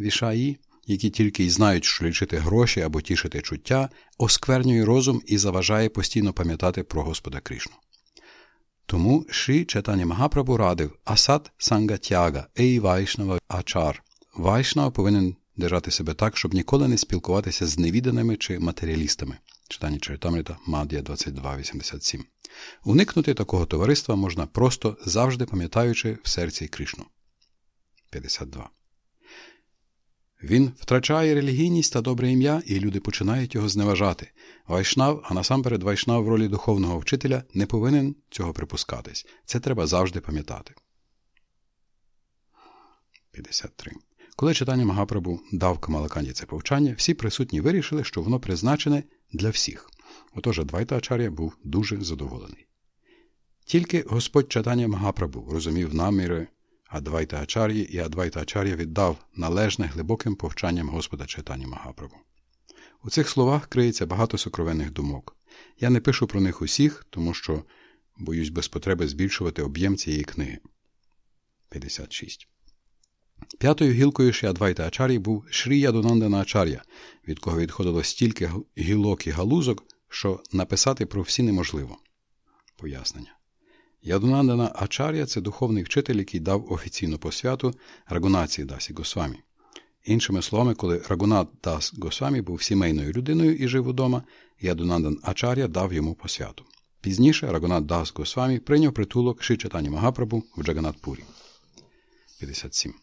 вішаї які тільки й знають, що лічити гроші або тішити чуття, осквернює розум і заважає постійно пам'ятати про Господа Кришну. Тому Шрі Читання Магапрабу радив Асад Сангатяга, Ей Вайшнава Ачар. Вайшнава повинен держати себе так, щоб ніколи не спілкуватися з невіданими чи матеріалістами. Читання Чаритамрита Мад'я 22.87. Уникнути такого товариства можна просто завжди пам'ятаючи в серці Кришну. 52. Він втрачає релігійність та добре ім'я, і люди починають його зневажати. Вайшнав, а насамперед вайшнав в ролі духовного вчителя, не повинен цього припускатись. Це треба завжди пам'ятати. 53. Коли читання Магапрабу дав Камалаканді це повчання, всі присутні вирішили, що воно призначене для всіх. Отож Адвайта Ачар'я був дуже задоволений. Тільки Господь читання Магапрабу розумів наміри Адвайта Ачар'ї і Адвайта Ачар'я віддав належне глибоким повчанням Господа читання Магапрабу. У цих словах криється багато сокровенних думок. Я не пишу про них усіх, тому що боюсь без потреби збільшувати об'єм цієї книги. 56. П'ятою гілкою Шіадвайта Ачар'ї був Шрі Ядунандана Ачар'я, від кого відходило стільки гілок і галузок, що написати про всі неможливо. Пояснення. Ядунандана Ачар'я це духовний вчитель, який дав офіційну посвяту Рагунації Дасі Госвамі. Іншими словами, коли Рагунат Дас Госвамі був сімейною людиною і жив удома, Ядунандан Ачар'я дав йому посвяту. Пізніше Рагунат Дас Госвамі прийняв притулок Ши Читані Магапрабу в Джаганатпурі. 57.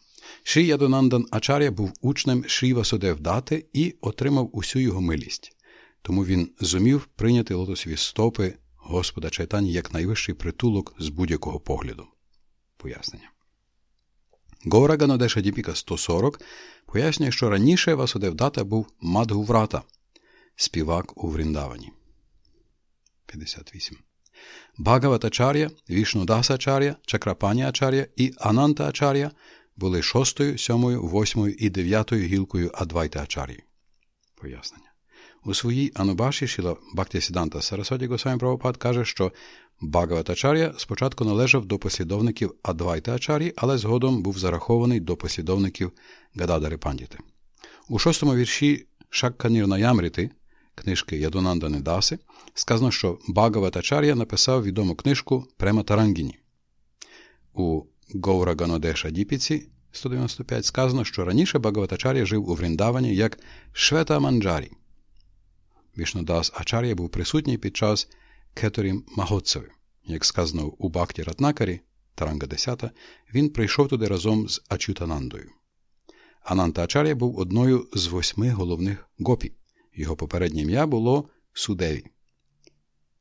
Шрі Ядунандан Ачар'я був учнем Шрі Васудев Дати і отримав усю його милість. Тому він зумів прийняти лотосові стопи Господа Чайтані як найвищий притулок з будь-якого погляду. Пояснення. Гора Ганодеша Діпіка 140 пояснює, що раніше Васудев Дата був Мадгуврата, співак у Вріндавані. 58. Бхагаватачар'я, Вішнудасачар'я, Чакрапані Ачар'я і Ананта Ачар'я були шостою, сьомою, восьмою і дев'ятою гілкою Адвайта Ачар'ї. Пояснення. У своїй Анубаші Шіла Бактісіданта Сарасоді Госвамі Прабхупад каже, що Багаватачар'я спочатку належав до послідовників Адвайта Ачар'ї, але згодом був зарахований до послідовників Гададари Пандіти. У шостому вірші Шакканірнаямрити книжки Ядунандани Даси сказано, що Багаватачар'я написав відому книжку Према Тарангіні. У Гоура Ганодеша Діпіці 195 сказано, що раніше Багаватачар'я жив у Вріндавані як Швета Манджарі. Вішнодас Ачар'я був присутній під час Кеторі Магоцеви. Як сказано у Бакті Ратнакарі, Таранга 10, він прийшов туди разом з Ачютанандою. Ананта Ачар'я був одною з восьми головних гопі. Його попереднє ім'я було Судеві.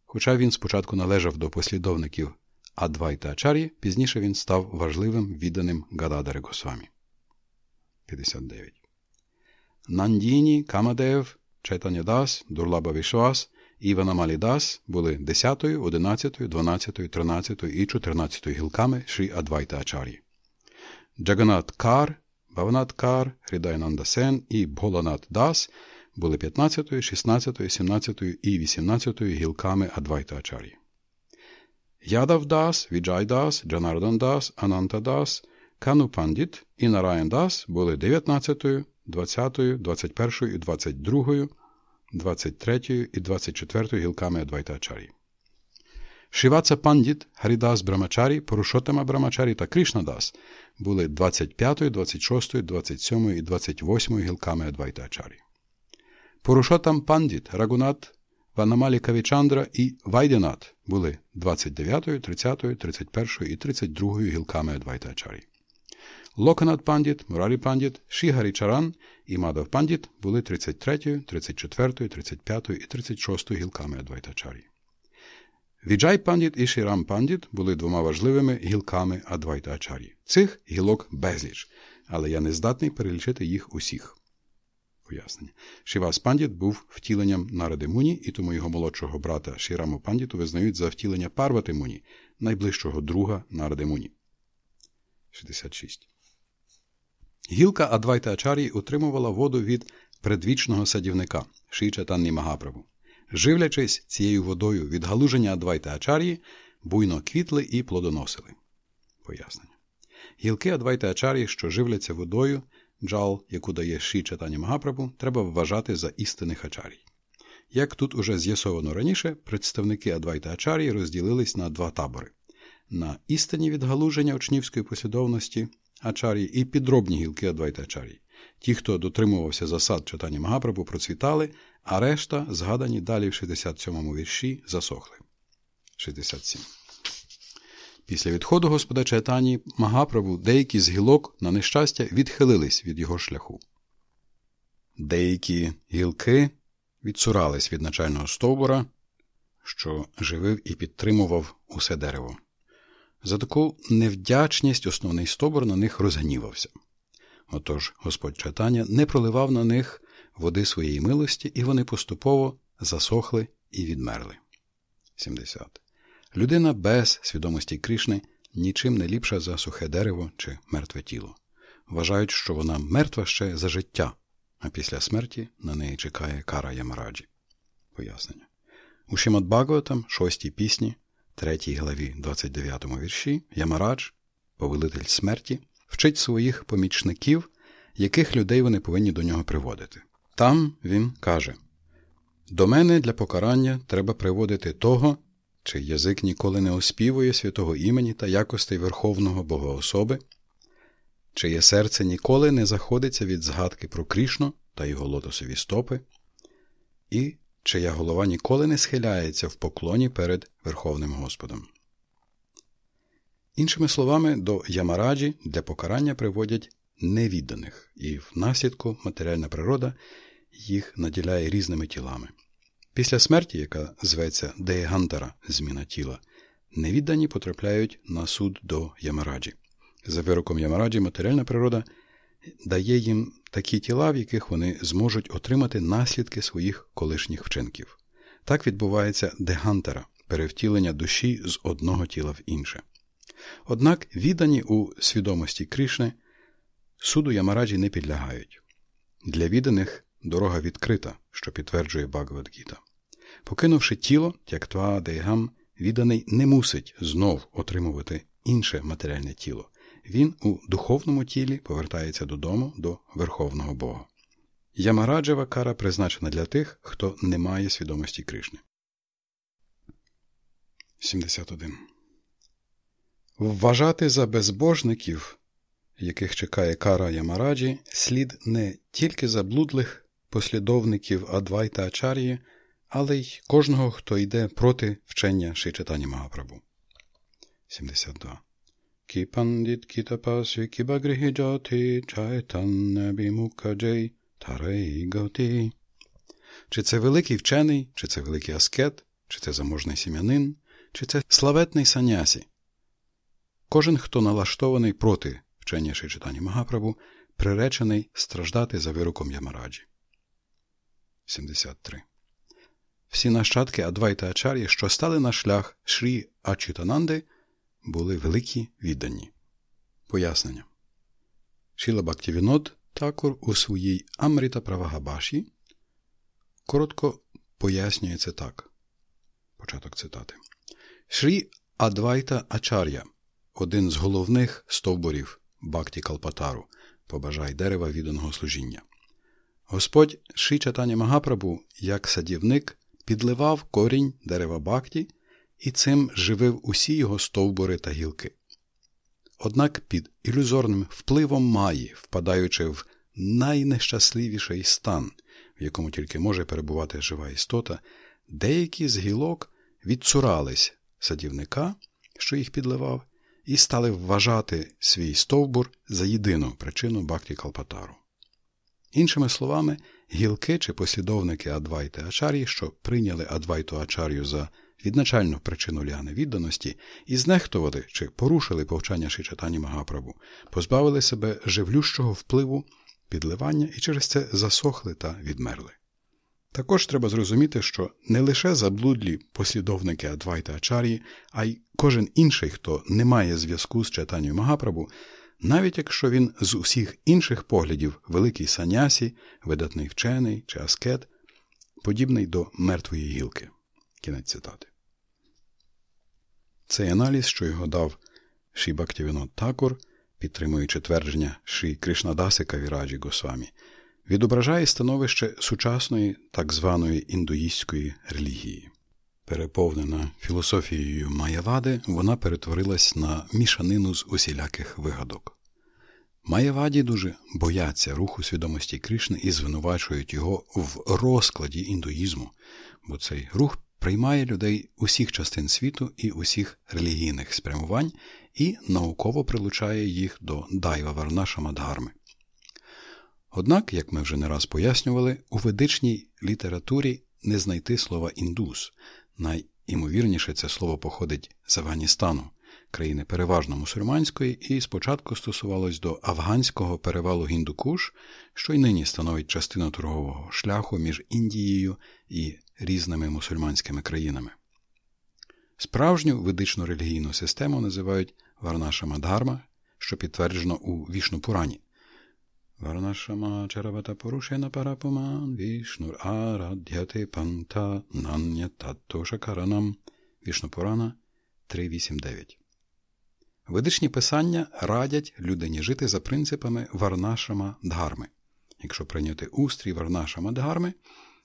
Хоча він спочатку належав до послідовників Адвайта Ачар'ї, пізніше він став важливим відданим Гададари Госвамі. 59. Нандіні Камадев Чайтання Дас, Дурлаба Вішвас і Іванамалі Дас були 10, 11, 12, 13 і 14 гілками Шрі Адвайта Ачар'ї. Джаганат Кар, Баванат Кар, Хрідайнанда Сен і Бголанат Дас були 15, 16, 17 і 18 гілками Адвайта Ачар'ї. Ядав Дас, Віджай Дас, Джанардан Дас, Ананта Дас, Кану і Нараян Дас були 19, 20, 21 і 22, 23 і 24 гілками Адвайта Ачар'ї. Шиваца Пандіт, Харідас Брамачарі, Порушотама Брамачарі та Кришнадас були 25, 26, 27 і 28 гілками Адвайтачарі. Порушотам Пандіт, Рагунат, Ванамалі Кавічандра і Вайденат були 29, 30, 31 і 32 гілками Адвайтачарі. Локанат Пандіт, Мурарі Пандіт, Шігарі Чаран і Мадав Пандіт були 33, 34, 35 і 36 гілками Адвайтачарі. Віджай Пандіт і Шірам Пандіт були двома важливими гілками Адвайтачарі. Цих гілок безліч, але я не здатний перелічити їх усіх. Пояснення. Шивас Пандіт був втіленням Наради Муні, і тому його молодшого брата Шіраму Пандіту визнають за втілення Парвати Муні, найближчого друга Наради Муні. 66. Гілка Адвайта Ачарі утримувала воду від предвічного садівника Шичатанні Магаправу. Живлячись цією водою від галуження Адвайта Ачарі, буйно квітли і плодоносили. Пояснення. Гілки Адвайта Ачарі, що живляться водою, джал, яку дає ші читання Магапрабу, треба вважати за істинних ачарій. Як тут уже з'ясовано раніше, представники Адвайта Ачарії розділились на два табори: на істинні відгалуження учнівської послідовності Ачарії і підробні гілки Адвайта Ачарії. Ті, хто дотримувався засад читання Магапрабу, процвітали, а решта, згадані далі в 67-му вірші, засохли. 67. Після відходу Господа Чайтані Магапрабу деякі з гілок на нещастя відхилились від його шляху. Деякі гілки відсурались від начального стовбура, що живив і підтримував усе дерево. За таку невдячність основний стовбур на них розгнівався. Отож Господь читання не проливав на них води своєї милості, і вони поступово засохли і відмерли. 70. Людина без свідомості Кришни нічим не ліпша за сухе дерево чи мертве тіло. Вважають, що вона мертва ще за життя, а після смерті на неї чекає кара Ямараджі. Пояснення. У Шимат Бхагаватам, шостій пісні, 3 главі 29 вірші, Ямарадж, повелитель смерті, вчить своїх помічників, яких людей вони повинні до нього приводити. Там він каже: До мене для покарання треба приводити того, чий язик ніколи не оспівує святого імені та якостей Верховного Богоособи, чиє серце ніколи не заходиться від згадки про Крішну та його лотосові стопи, і чия голова ніколи не схиляється в поклоні перед Верховним Господом. Іншими словами, до Ямараджі для покарання приводять невідданих, і в наслідку матеріальна природа їх наділяє різними тілами. Після смерті, яка зветься Деєгантара зміна тіла, невіддані потрапляють на суд до Ямараджі. За вироком Ямараджі матеріальна природа дає їм такі тіла, в яких вони зможуть отримати наслідки своїх колишніх вчинків. Так відбувається дегантера перевтілення душі з одного тіла в інше. Однак віддані у свідомості Кришни суду Ямараджі не підлягають. Для відданих дорога відкрита, що підтверджує Багавадгіта. Покинувши тіло, тяктва Дейгам, відданий не мусить знов отримувати інше матеріальне тіло. Він у духовному тілі повертається додому до Верховного Бога. Ямараджева кара призначена для тих, хто не має свідомості Кришни. 71. Вважати за безбожників, яких чекає кара Ямараджі, слід не тільки заблудлих послідовників Адвайта Ачарії, але й кожного, хто йде проти вчення Шичатані Магапрабу. 72. Ки пандит кітапасві кібагрихі джати чайтан бімукаджей тарей готи. Чи це великий вчений, чи це великий аскет, чи це заможний сім'янин, чи це славетний санясі. Кожен, хто налаштований проти вчення Шичатані Магапрабу, приречений страждати за вироком Ямараджі. 73. Всі нащадки Адвайта Ачар'ї, що стали на шлях Шрі Ачітананди, були великі віддані. Пояснення. Шіла Бактівінод Такур у своїй Амріта Правагабаші коротко пояснює це так. Початок цитати. Шрі Адвайта Ачар'я один з головних стовбурів Бакті Калпатару, побажай дерева відданого служіння. Господь Ші Чатані Магапрабу, як садівник, підливав корінь дерева Бакті і цим живив усі його стовбури та гілки. Однак під ілюзорним впливом Маї, впадаючи в найнещасливіший стан, в якому тільки може перебувати жива істота, деякі з гілок відцурались садівника, що їх підливав, і стали вважати свій стовбур за єдину причину Бакті Калпатару. Іншими словами, гілки чи послідовники Адвайти Ачар'ї, що прийняли Адвайту Ачар'ю за відначальну причину ляни відданості і знехтували чи порушили повчання Шичатані Магапрабу, позбавили себе живлющого впливу, підливання і через це засохли та відмерли. Також треба зрозуміти, що не лише заблудлі послідовники Адвайта Ачар'ї, а й кожен інший, хто не має зв'язку з читанням Магапрабу, навіть якщо він з усіх інших поглядів великий санясі, видатний вчений чи аскет, подібний до мертвої гілки. Кінець цитати. Цей аналіз, що його дав Шібактівінот Такур, підтримуючи твердження Ші Кришнадаси Кавіраджі Госвамі, відображає становище сучасної так званої індуїстської релігії. Переповнена філософією Маявади, вона перетворилась на мішанину з усіляких вигадок. Маєваді дуже бояться руху свідомості Кришни і звинувачують його в розкладі індуїзму, бо цей рух приймає людей усіх частин світу і усіх релігійних спрямувань і науково прилучає їх до Дайва Варнаша Мадгарми. Однак, як ми вже не раз пояснювали, у ведичній літературі не знайти слова індус. Найімовірніше це слово походить з Афганістану, країни переважно мусульманської, і спочатку стосувалось до афганського перевалу Гіндукуш, що й нині становить частину торгового шляху між Індією і різними мусульманськими країнами. Справжню ведичну релігійну систему називають Варнашама Дharma, що підтверджено у Вішну Пурані. Варнашама Чаравата Порушена Парапуман Вішнур Арадhyate Панта Нанятатошакаранам Вішну Пурана 3.8.9 Ведичні писання радять людині жити за принципами Варнашама Дгарми. Якщо прийняти устрій Варнашама Дгарми,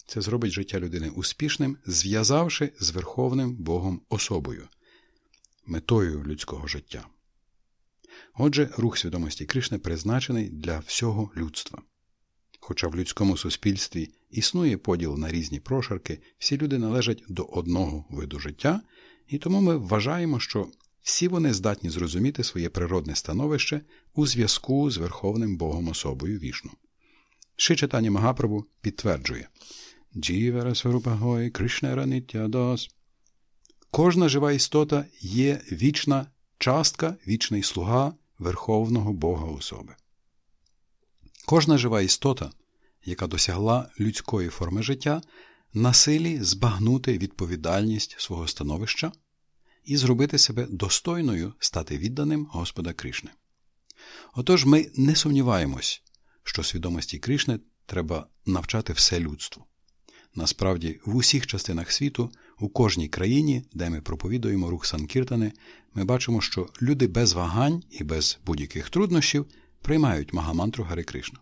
це зробить життя людини успішним, зв'язавши з Верховним Богом особою, метою людського життя. Отже, рух свідомості Кришни призначений для всього людства. Хоча в людському суспільстві існує поділ на різні прошарки, всі люди належать до одного виду життя, і тому ми вважаємо, що всі вони здатні зрозуміти своє природне становище у зв'язку з Верховним Богом особою вішну. Шичатані Магапрабу підтверджує. Кожна жива істота є вічна частка, вічний слуга Верховного Бога особи. Кожна жива істота, яка досягла людської форми життя, на силі збагнути відповідальність свого становища і зробити себе достойною стати відданим Господа Кришни. Отож ми не сумніваємось, що свідомості Кришни треба навчати все людство. Насправді, в усіх частинах світу, у кожній країні, де ми проповідуємо рух Санкіртани, ми бачимо, що люди без вагань і без будь-яких труднощів приймають Магамантру Гари Кришна.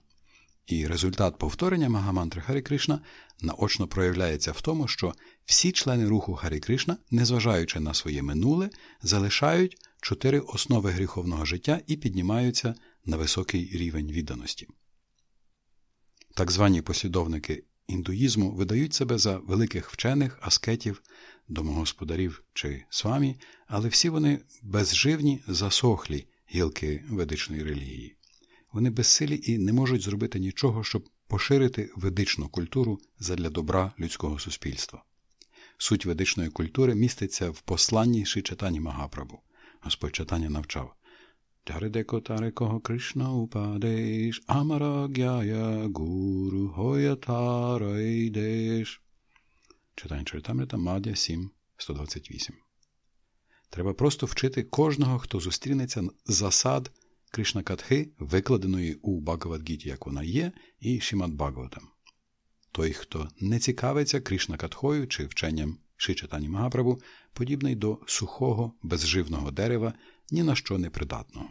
І результат повторення Магамантри Гарі Кришна наочно проявляється в тому, що всі члени руху Гарі Кришна, незважаючи на своє минуле, залишають чотири основи гріховного життя і піднімаються на високий рівень відданості. Так звані послідовники індуїзму видають себе за великих вчених, аскетів, домогосподарів чи свамі, але всі вони безживні, засохлі гілки ведичної релігії. Вони безсилі і не можуть зробити нічого, щоб поширити ведичну культуру задля добра людського суспільства. Суть ведичної культури міститься в посланні Шичатані Магапрабу. Господь читання навчав. Таредеко тарекого Кришна упадеш, амарагяя гуру хоятарайдеш. Читання Чаритамрита Мадя 7, 128. Треба просто вчити кожного, хто зустрінеться засад Кришна Катхи, викладеної у Багавадгіті, як вона є, і Шімат Багаватам. Той, хто не цікавиться Кришна Катхою чи вченням Шичатані Магапрабу, подібний до сухого, безживного дерева, ні на що не придатного.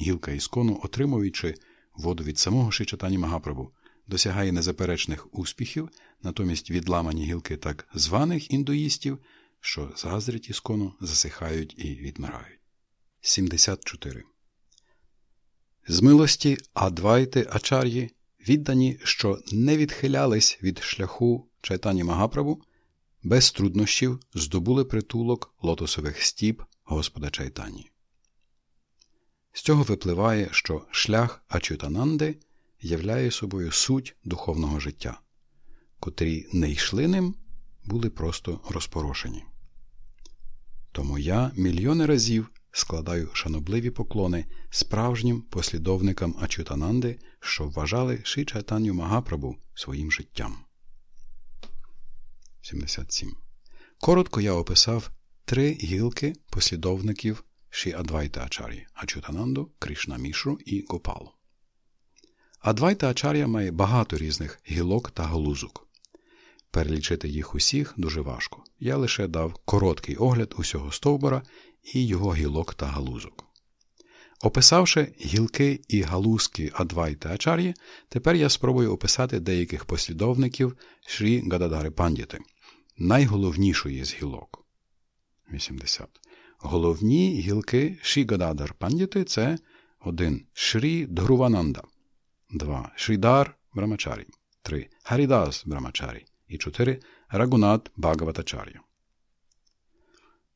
Гілка іскону, отримуючи воду від самого Шичатані Магапрабу, досягає незаперечних успіхів, натомість відламані гілки так званих індуїстів, що заздрять іскону, засихають і відмирають. 74. З милості Адвайти Ачар'ї віддані, що не відхилялись від шляху Чайтані Магаправу, без труднощів здобули притулок лотосових стіп Господа Чайтані. З цього випливає, що шлях Ачютананди являє собою суть духовного життя, котрі не йшли ним, були просто розпорошені. Тому я мільйони разів складаю шанобливі поклони справжнім послідовникам Ачютананди, що вважали Ши Чайтаню Магапрабу своїм життям. 77. Коротко я описав три гілки послідовників Ші Адвайта Ачарі Ачутананду, Кришна Мішру і Гопалу. Адвайта Ачар'я має багато різних гілок та галузок. Перелічити їх усіх дуже важко. Я лише дав короткий огляд усього стовбура і його гілок та галузок. Описавши гілки і галузки Адвайта Ачар'ї, тепер я спробую описати деяких послідовників Шрі Гададари Пандіти, найголовнішої з гілок. 80. Головні гілки Шрі Гададар Пандіти це 1. Шрі Дгрувананда, 2. Шрідар Брамачарі, 3. Харідас Брамачарі і 4. Рагунат Бхагаватачар'я.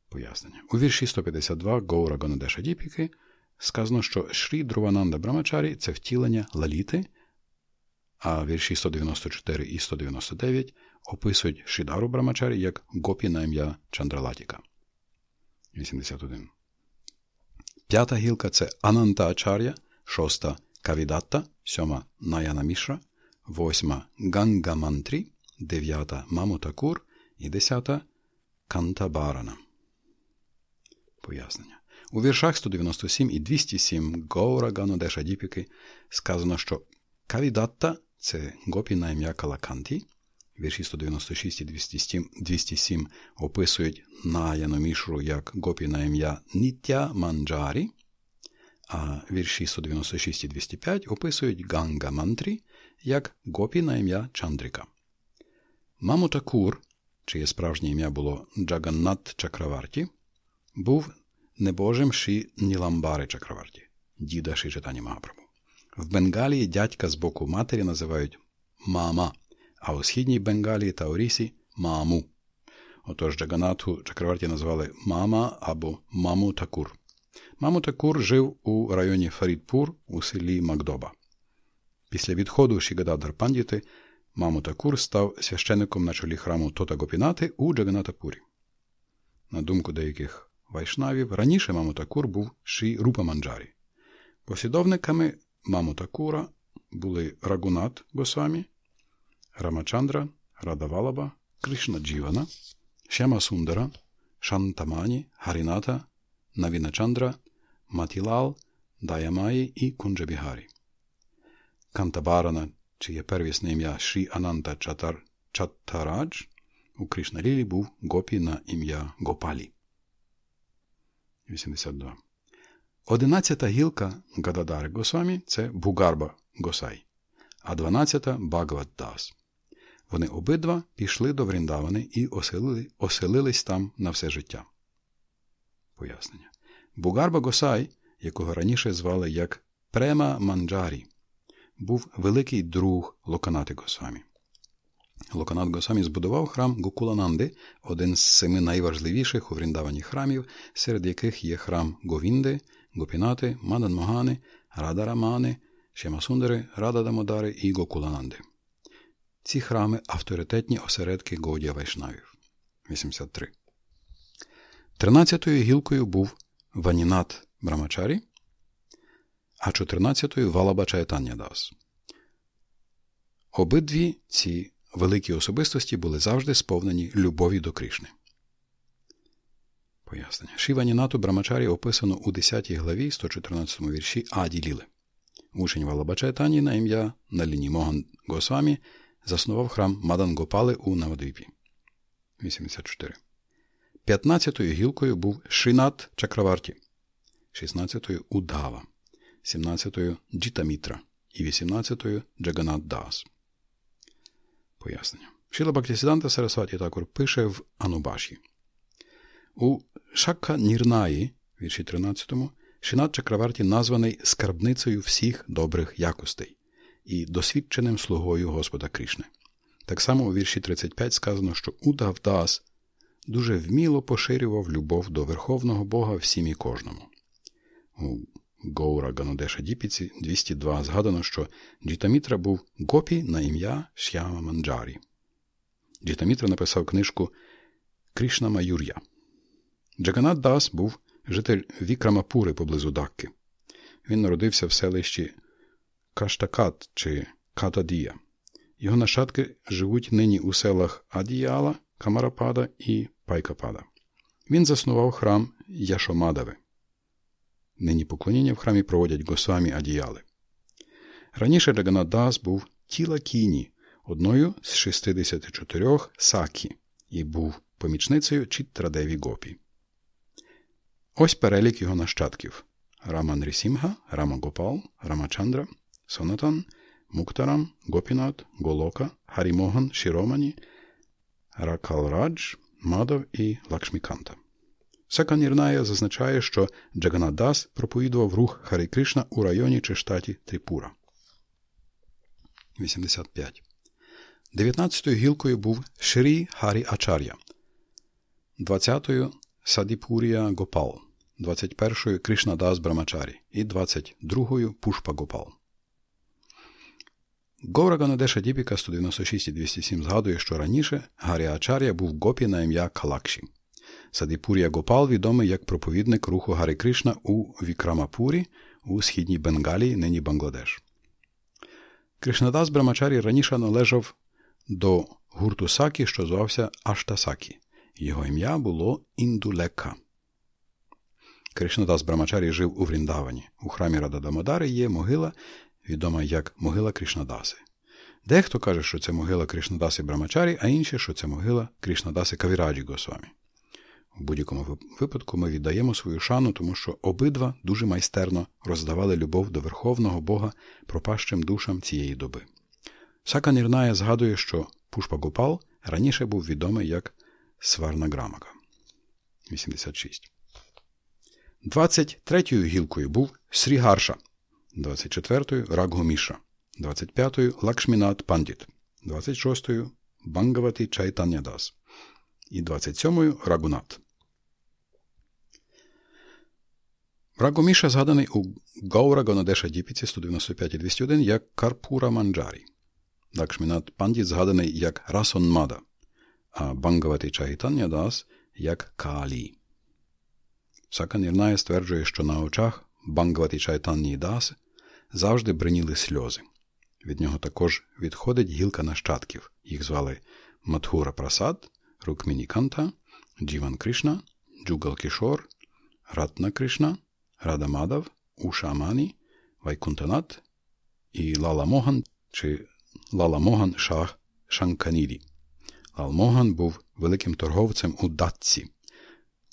Пояснення. У вірші 152 Гоура Гонадеша Діпіки сказано, що Шрі Друвананда Брамачарі це втілення лаліти, а вірші 194 і 199 описують Шрідару Брамачарі як гопі на ім'я Чандралатіка. 81. П'ята гілка це Ананта Ачар'я, шоста Кавідатта, сьома Наяна Мішра, восьма Ганга Мантрі, дев'ята Мамутакур і десята Кантабарана. Пояснення. У віршах 197 і 207 Гоура Ганодеша Діпіки сказано, що Кавідатта це гопі на ім'я Калаканті. Вірші 196 і 207, 207 описують Наяну Мішру як гопі на ім'я Ниття Манджарі, а вірші 196 і 205 описують Ганга Мантрі як гопі на ім'я Чандрика. Мамутакур, чиє справжнє ім'я було Джаганнат Чакраварті, був небожим Ші Ніламбари Чакраварті, діда Ші Читані Магапрабу. В Бенгалії дядька з боку матері називають мама, а у східній Бенгалії та Орісі маму. Отож Джаганату Чакраварті назвали мама або маму Такур. Маму Такур жив у районі Фарідпур у селі Магдоба. Після відходу Шігададар Пандіти Маму Такур став священником на чолі храму Тота Гопінати у Джаганатапурі. На думку деяких вайшнавів, раніше Мамутакур був Ші Рупа Манджарі. Послідовниками Мамутакура були Рагунат Госвамі, Рамачандра, Радавалаба, Кришна Джівана, Шяма Сундара, Шантамані, Гаріната, Навіначандра, Матілал, Даямаї і Кунджабігарі. Кантабарана, чиє первісне ім'я Шрі Ананта Чатар Чаттарадж, у Кришналілі був гопі на ім'я Гопалі. 82. Одинадцята гілка Гададари Госвамі це Бугарба Госай, а дванадцята Багават Дас. Вони обидва пішли до Вріндавани і оселили, оселились там на все життя. Пояснення. Бугарба Госай, якого раніше звали як Према Манджарі, був великий друг Локанати Госвамі. Локанат Госамі збудував храм Гокулананди, один з семи найважливіших у Вріндавані храмів, серед яких є храм Говінди, Гопінати, Мадан Могани, Радарамани, Шемасундари, Рададамодари і Гокулананди. Ці храми авторитетні осередки Годія Вайшнавів. 83. Тринадцятою гілкою був Ванінат Брамачарі, а чотирнадцятою Валаба Чайтання Дас. Обидві ці великі особистості були завжди сповнені любові до Кришни. Пояснення. Шиванінату Брамачарі описано у 10 главі 114 вірші Аді Ліли. Учень Валабачайтані на ім'я Наліні Моган Госвамі заснував храм Мадан Гопали у Навадвіпі. 84. 15-ю гілкою був Шинат Чакраварті, 16-ю Удава, 17-ю Джітамітра і 18-ю Джаганат Дас. Пояснення. Шіла Бактісіданта Сарасваті також пише в Анубаші. У Шакха Нірнаї, вірші 13, Шинат Чакраварті названий скарбницею всіх добрих якостей і досвідченим слугою Господа Кришни. Так само у вірші 35 сказано, що Удавдас дуже вміло поширював любов до Верховного Бога всім і кожному. У Гоура Ганодеша Діпіці 202 згадано, що Джітамітра був гопі на ім'я Ш'яма Манджарі. Джітамітра написав книжку Кришна Маюр'я. Джаганат Дас був житель Вікрамапури поблизу Дакки. Він народився в селищі Каштакат чи Катадія. Його нащадки живуть нині у селах Адіяла, Камарапада і Пайкапада. Він заснував храм Яшомадави. Нині поклоніння в храмі проводять Госвамі Адіяли. Раніше Джаганадас був тіла кіні, одною з 64 сакі, і був помічницею Чіттрадеві Гопі. Ось перелік його нащадків Раман Рісімга, Рама Гопал, Рамачандра, Сонатан, Муктарам, Гопінат, Голока, Харімоган, Шіромані, Ракалрадж, Мадов і Лакшміканта. Саканірная зазначає, що Джаганадас проповідував рух Харі Кришна у районі чи штаті Трипура. 85. 19-ю гілкою був Шрі Харі Ачар'я, 20-ю Садіпурія Гопал, 21-ю Кришнадас Брамачарі і 22-ю Пушпа Гопал. Говра Ганадеша Діпіка 196 і 207 згадує, що раніше Гарі Ачар'я був гопі на ім'я Калакші. Садіпурія Гопал відомий як проповідник руху Гарі Кришна у Вікрамапурі у східній Бенгалії, нині Бангладеш. Кришнадас Брамачарі раніше належав до гурту Сакі, що звався Аштасакі. Його ім'я було Індулека. Кришнадас Брамачарі жив у Вріндавані. У храмі Рададамадари є могила, відома як могила Кришнадаси. Дехто каже, що це могила Кришнадаси Брамачарі, а інші, що це могила Кришнадаси Кавіраджі Госвамі. У будь-якому випадку ми віддаємо свою шану, тому що обидва дуже майстерно роздавали любов до Верховного Бога пропащим душам цієї доби. Сака Нірная згадує, що Пушпа Гопал раніше був відомий як Сварнаграмака. 86. 23-ю гілкою був Срігарша, 24-ю Раггоміша, 25-ю Лакшмінат Пандіт, 26-ю Бангавати Чайтанядас і 27-ю Рагунат. Рагоміша згаданий у Гаура Гонадеша Діпіці 195 і 201 як Карпура Манджарі. Лакшмінат Пандіт згаданий як Расон Мада, а Бангавати Чайтання Дас як Каалі. Саканірнає стверджує, що на очах Бангавати Чайтанні Дас завжди бриніли сльози. Від нього також відходить гілка нащадків. Їх звали Матхура Прасад, Рукміні Канта, Джіван Кришна, Джугал Кішор, Ратна Кришна, Рада Мадав, Уша Амані, Вайкунтанат і Лала Моган чи Лала Моган Шах Шанканіді. Лал Моган був великим торговцем у Датці.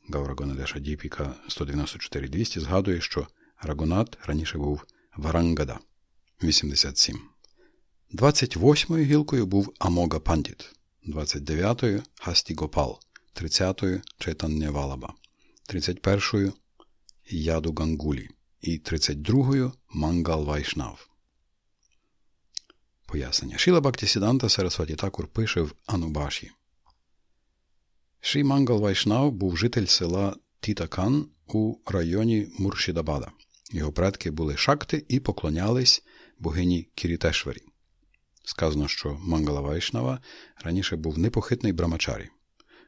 Гаврагонадеша Діпіка 194-200 згадує, що Рагонат раніше був Варангада 87. 28-ю гілкою був Амога Пандіт, 29-ю Хасті Гопал, 30-ю Четання Валаба, 31-ю Яду Гангулі і 32-ю Мангал Вайшнав. Пояснення. Шіла Бактісіданта Сарасваті Такур пише в Анубаші. Шрі Мангал Вайшнав був житель села Тітакан у районі Муршідабада. Його предки були шакти і поклонялись богині Кірітешварі. Сказано, що Мангала Вайшнава раніше був непохитний брамачарі,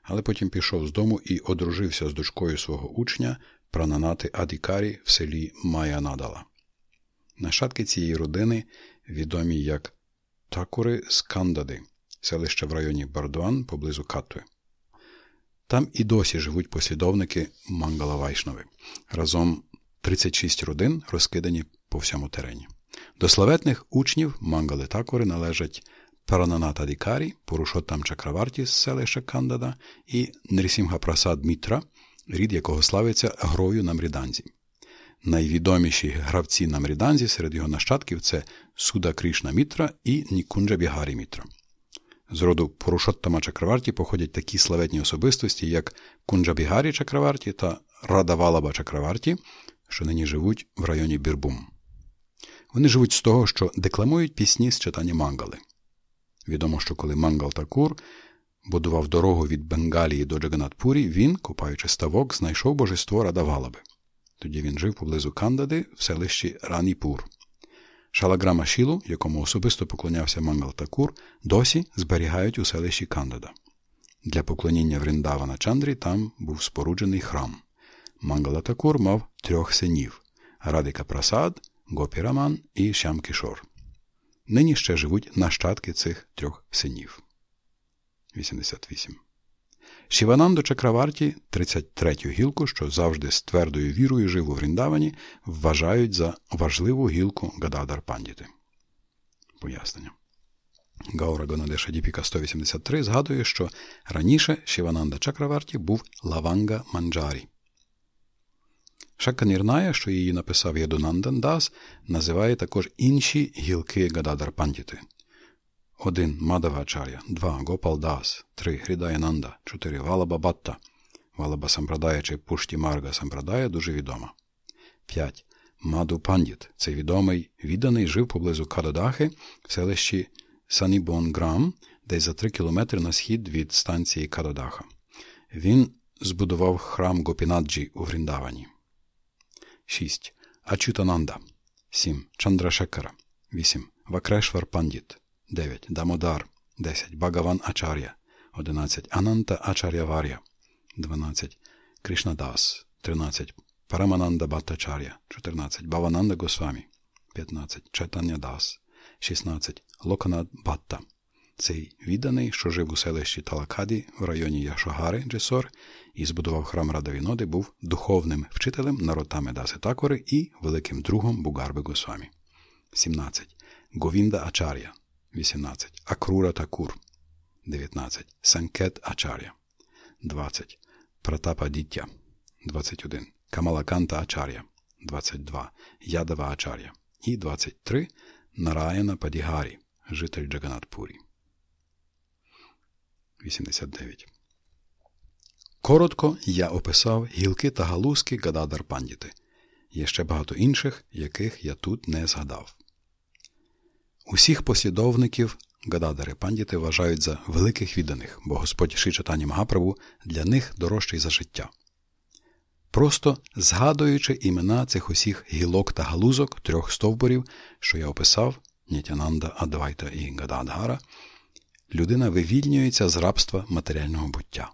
але потім пішов з дому і одружився з дочкою свого учня Прананати Адікарі в селі Майянадала. Нащадки цієї родини відомі як Такури з Кандади, селище в районі Бардуан поблизу Катуи. Там і досі живуть послідовники Мангала Вайшнави. Разом 36 родин розкидані по всьому терені. До славетних учнів Мангали Такури належать Прананата Адікарі, Пурушоттам Чакраварті з селища Кандада і Нрісімга Прасад Мітра, рід якого славиться грою на Мріданзі. Найвідоміші гравці на Мріданзі серед його нащадків це Суда Кришна Мітра і Нікунджа Бігарі Мітра. З роду Пурушоттама Чакраварті походять такі славетні особистості, як Кунджабігарі Чакраварті та Радавалаба Чакраварті, що нині живуть в районі Бірбум. Вони живуть з того, що декламують пісні з Чайтанья Мангали. Відомо, що коли Мангал Такур будував дорогу від Бенгалії до Джаганатпурі, він, копаючи ставок, знайшов божество Радавалаби. Тоді він жив поблизу Кандади в селищі Раніпур. Шалаграма Шілу, якому особисто поклонявся Мангал Такур, досі зберігають у селищі Кандада. Для поклоніння Вріндавана Чандрі там був споруджений храм. Мангала Такур мав трьох синів Радика Прасад, Гопі і Шям Кішор. Нині ще живуть нащадки цих трьох синів. 88. Шіванандо Чакраварті, 33-ю гілку, що завжди з твердою вірою жив у Вріндавані, вважають за важливу гілку Гададар Пандіти. Пояснення. Гаура Гонадеша Діпіка 183 згадує, що раніше Шівананда Чакраварті був Лаванга Манджарі. Шаканірная, що її написав Ядунандан Дас, називає також інші гілки Гададар Пандіти. 1. Мадавачар'я, 2. Гопал Дас, 3. Грідаянанда, 4. Валаба Батта. Валаба Сампрадая чи Пушті Марга Сампрадая дуже відома. 5. Маду Пандіт. Цей відомий відданий жив поблизу Кададахи в селищі Санібонграм, десь за 3 кілометри на схід від станції Кададаха. Він збудував храм Гопінаджі у Гріндавані. 6. Ачютананда. 7. Чандрашекара. 8. Вакрешвар Пандіт. 9. Дамодар. 10. Багаван Ачар'я. 11. Ананта Ачар'я Вар'я. 12. Кришнадас. 13. Парамананда Баттачар'я. 14. Бавананда Госвамі. 15. Чайтання Дас. 16. Локанад Батта. Цей відданий, що жив у селищі Талакаді в районі Яшогари Джесор і збудував храм Радовіноди, був духовним вчителем Наротами Даси Такори і великим другом Бугарби Госвамі. 17. Говінда Ачар'я. 18. Акрура Такур. 19. Санкет Ачар'я. 20. Пратапа Діття. 21. Камалаканта Ачар'я. 22. Ядава Ачар'я. І 23. Нараяна Падігарі, житель Джаганатпурі. 89. Коротко я описав гілки та галузки Гададар Пандіти. Є ще багато інших, яких я тут не згадав. Усіх послідовників Гададари Пандіти вважають за великих відданих, бо Господь Шичатані Магапрабу для них дорожчий за життя. Просто згадуючи імена цих усіх гілок та галузок трьох стовбурів, що я описав Нітянанда, Адвайта і Гададгара, людина вивільнюється з рабства матеріального буття.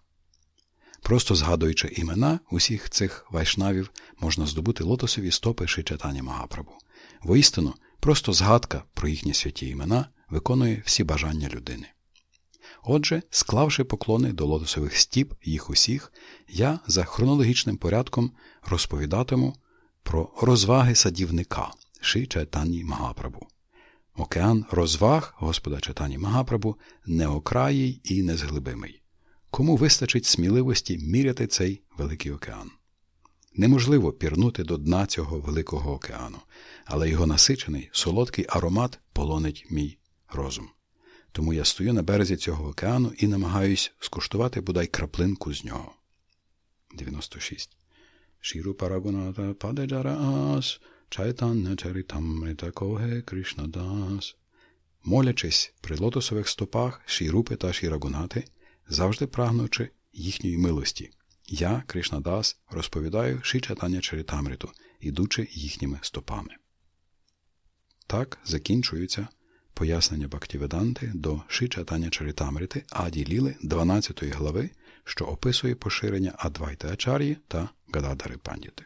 Просто згадуючи імена усіх цих вайшнавів, можна здобути лотосові стопи Шичатані Магапрабу. Воістину, просто згадка про їхні святі імена виконує всі бажання людини. Отже, склавши поклони до лотосових стіп їх усіх, я за хронологічним порядком розповідатиму про розваги садівника Ши Чайтані Магапрабу. Океан розваг Господа Чайтані Магапрабу неокраїй і незглибимий. Кому вистачить сміливості міряти цей великий океан? Неможливо пірнути до дна цього великого океану, але його насичений солодкий аромат полонить мій розум. Тому я стою на березі цього океану і намагаюсь скуштувати бодай краплинку з нього. 96. Шіру Парагуната Падеджарас, Чайтанна Чаритамрита Коге Кришнадас. Молячись при лотосових стопах Шірупи та Шірагунати, завжди прагнучи їхньої милості. Я, Кришнадас, розповідаю Шичатання Чаритамриту, ідучи їхніми стопами. Так закінчується пояснення Бактіведанти до Шичатання Чаритамрити Аді Ліли 12 глави, що описує поширення Адвайта Ачар'ї та Гададари Пандіти.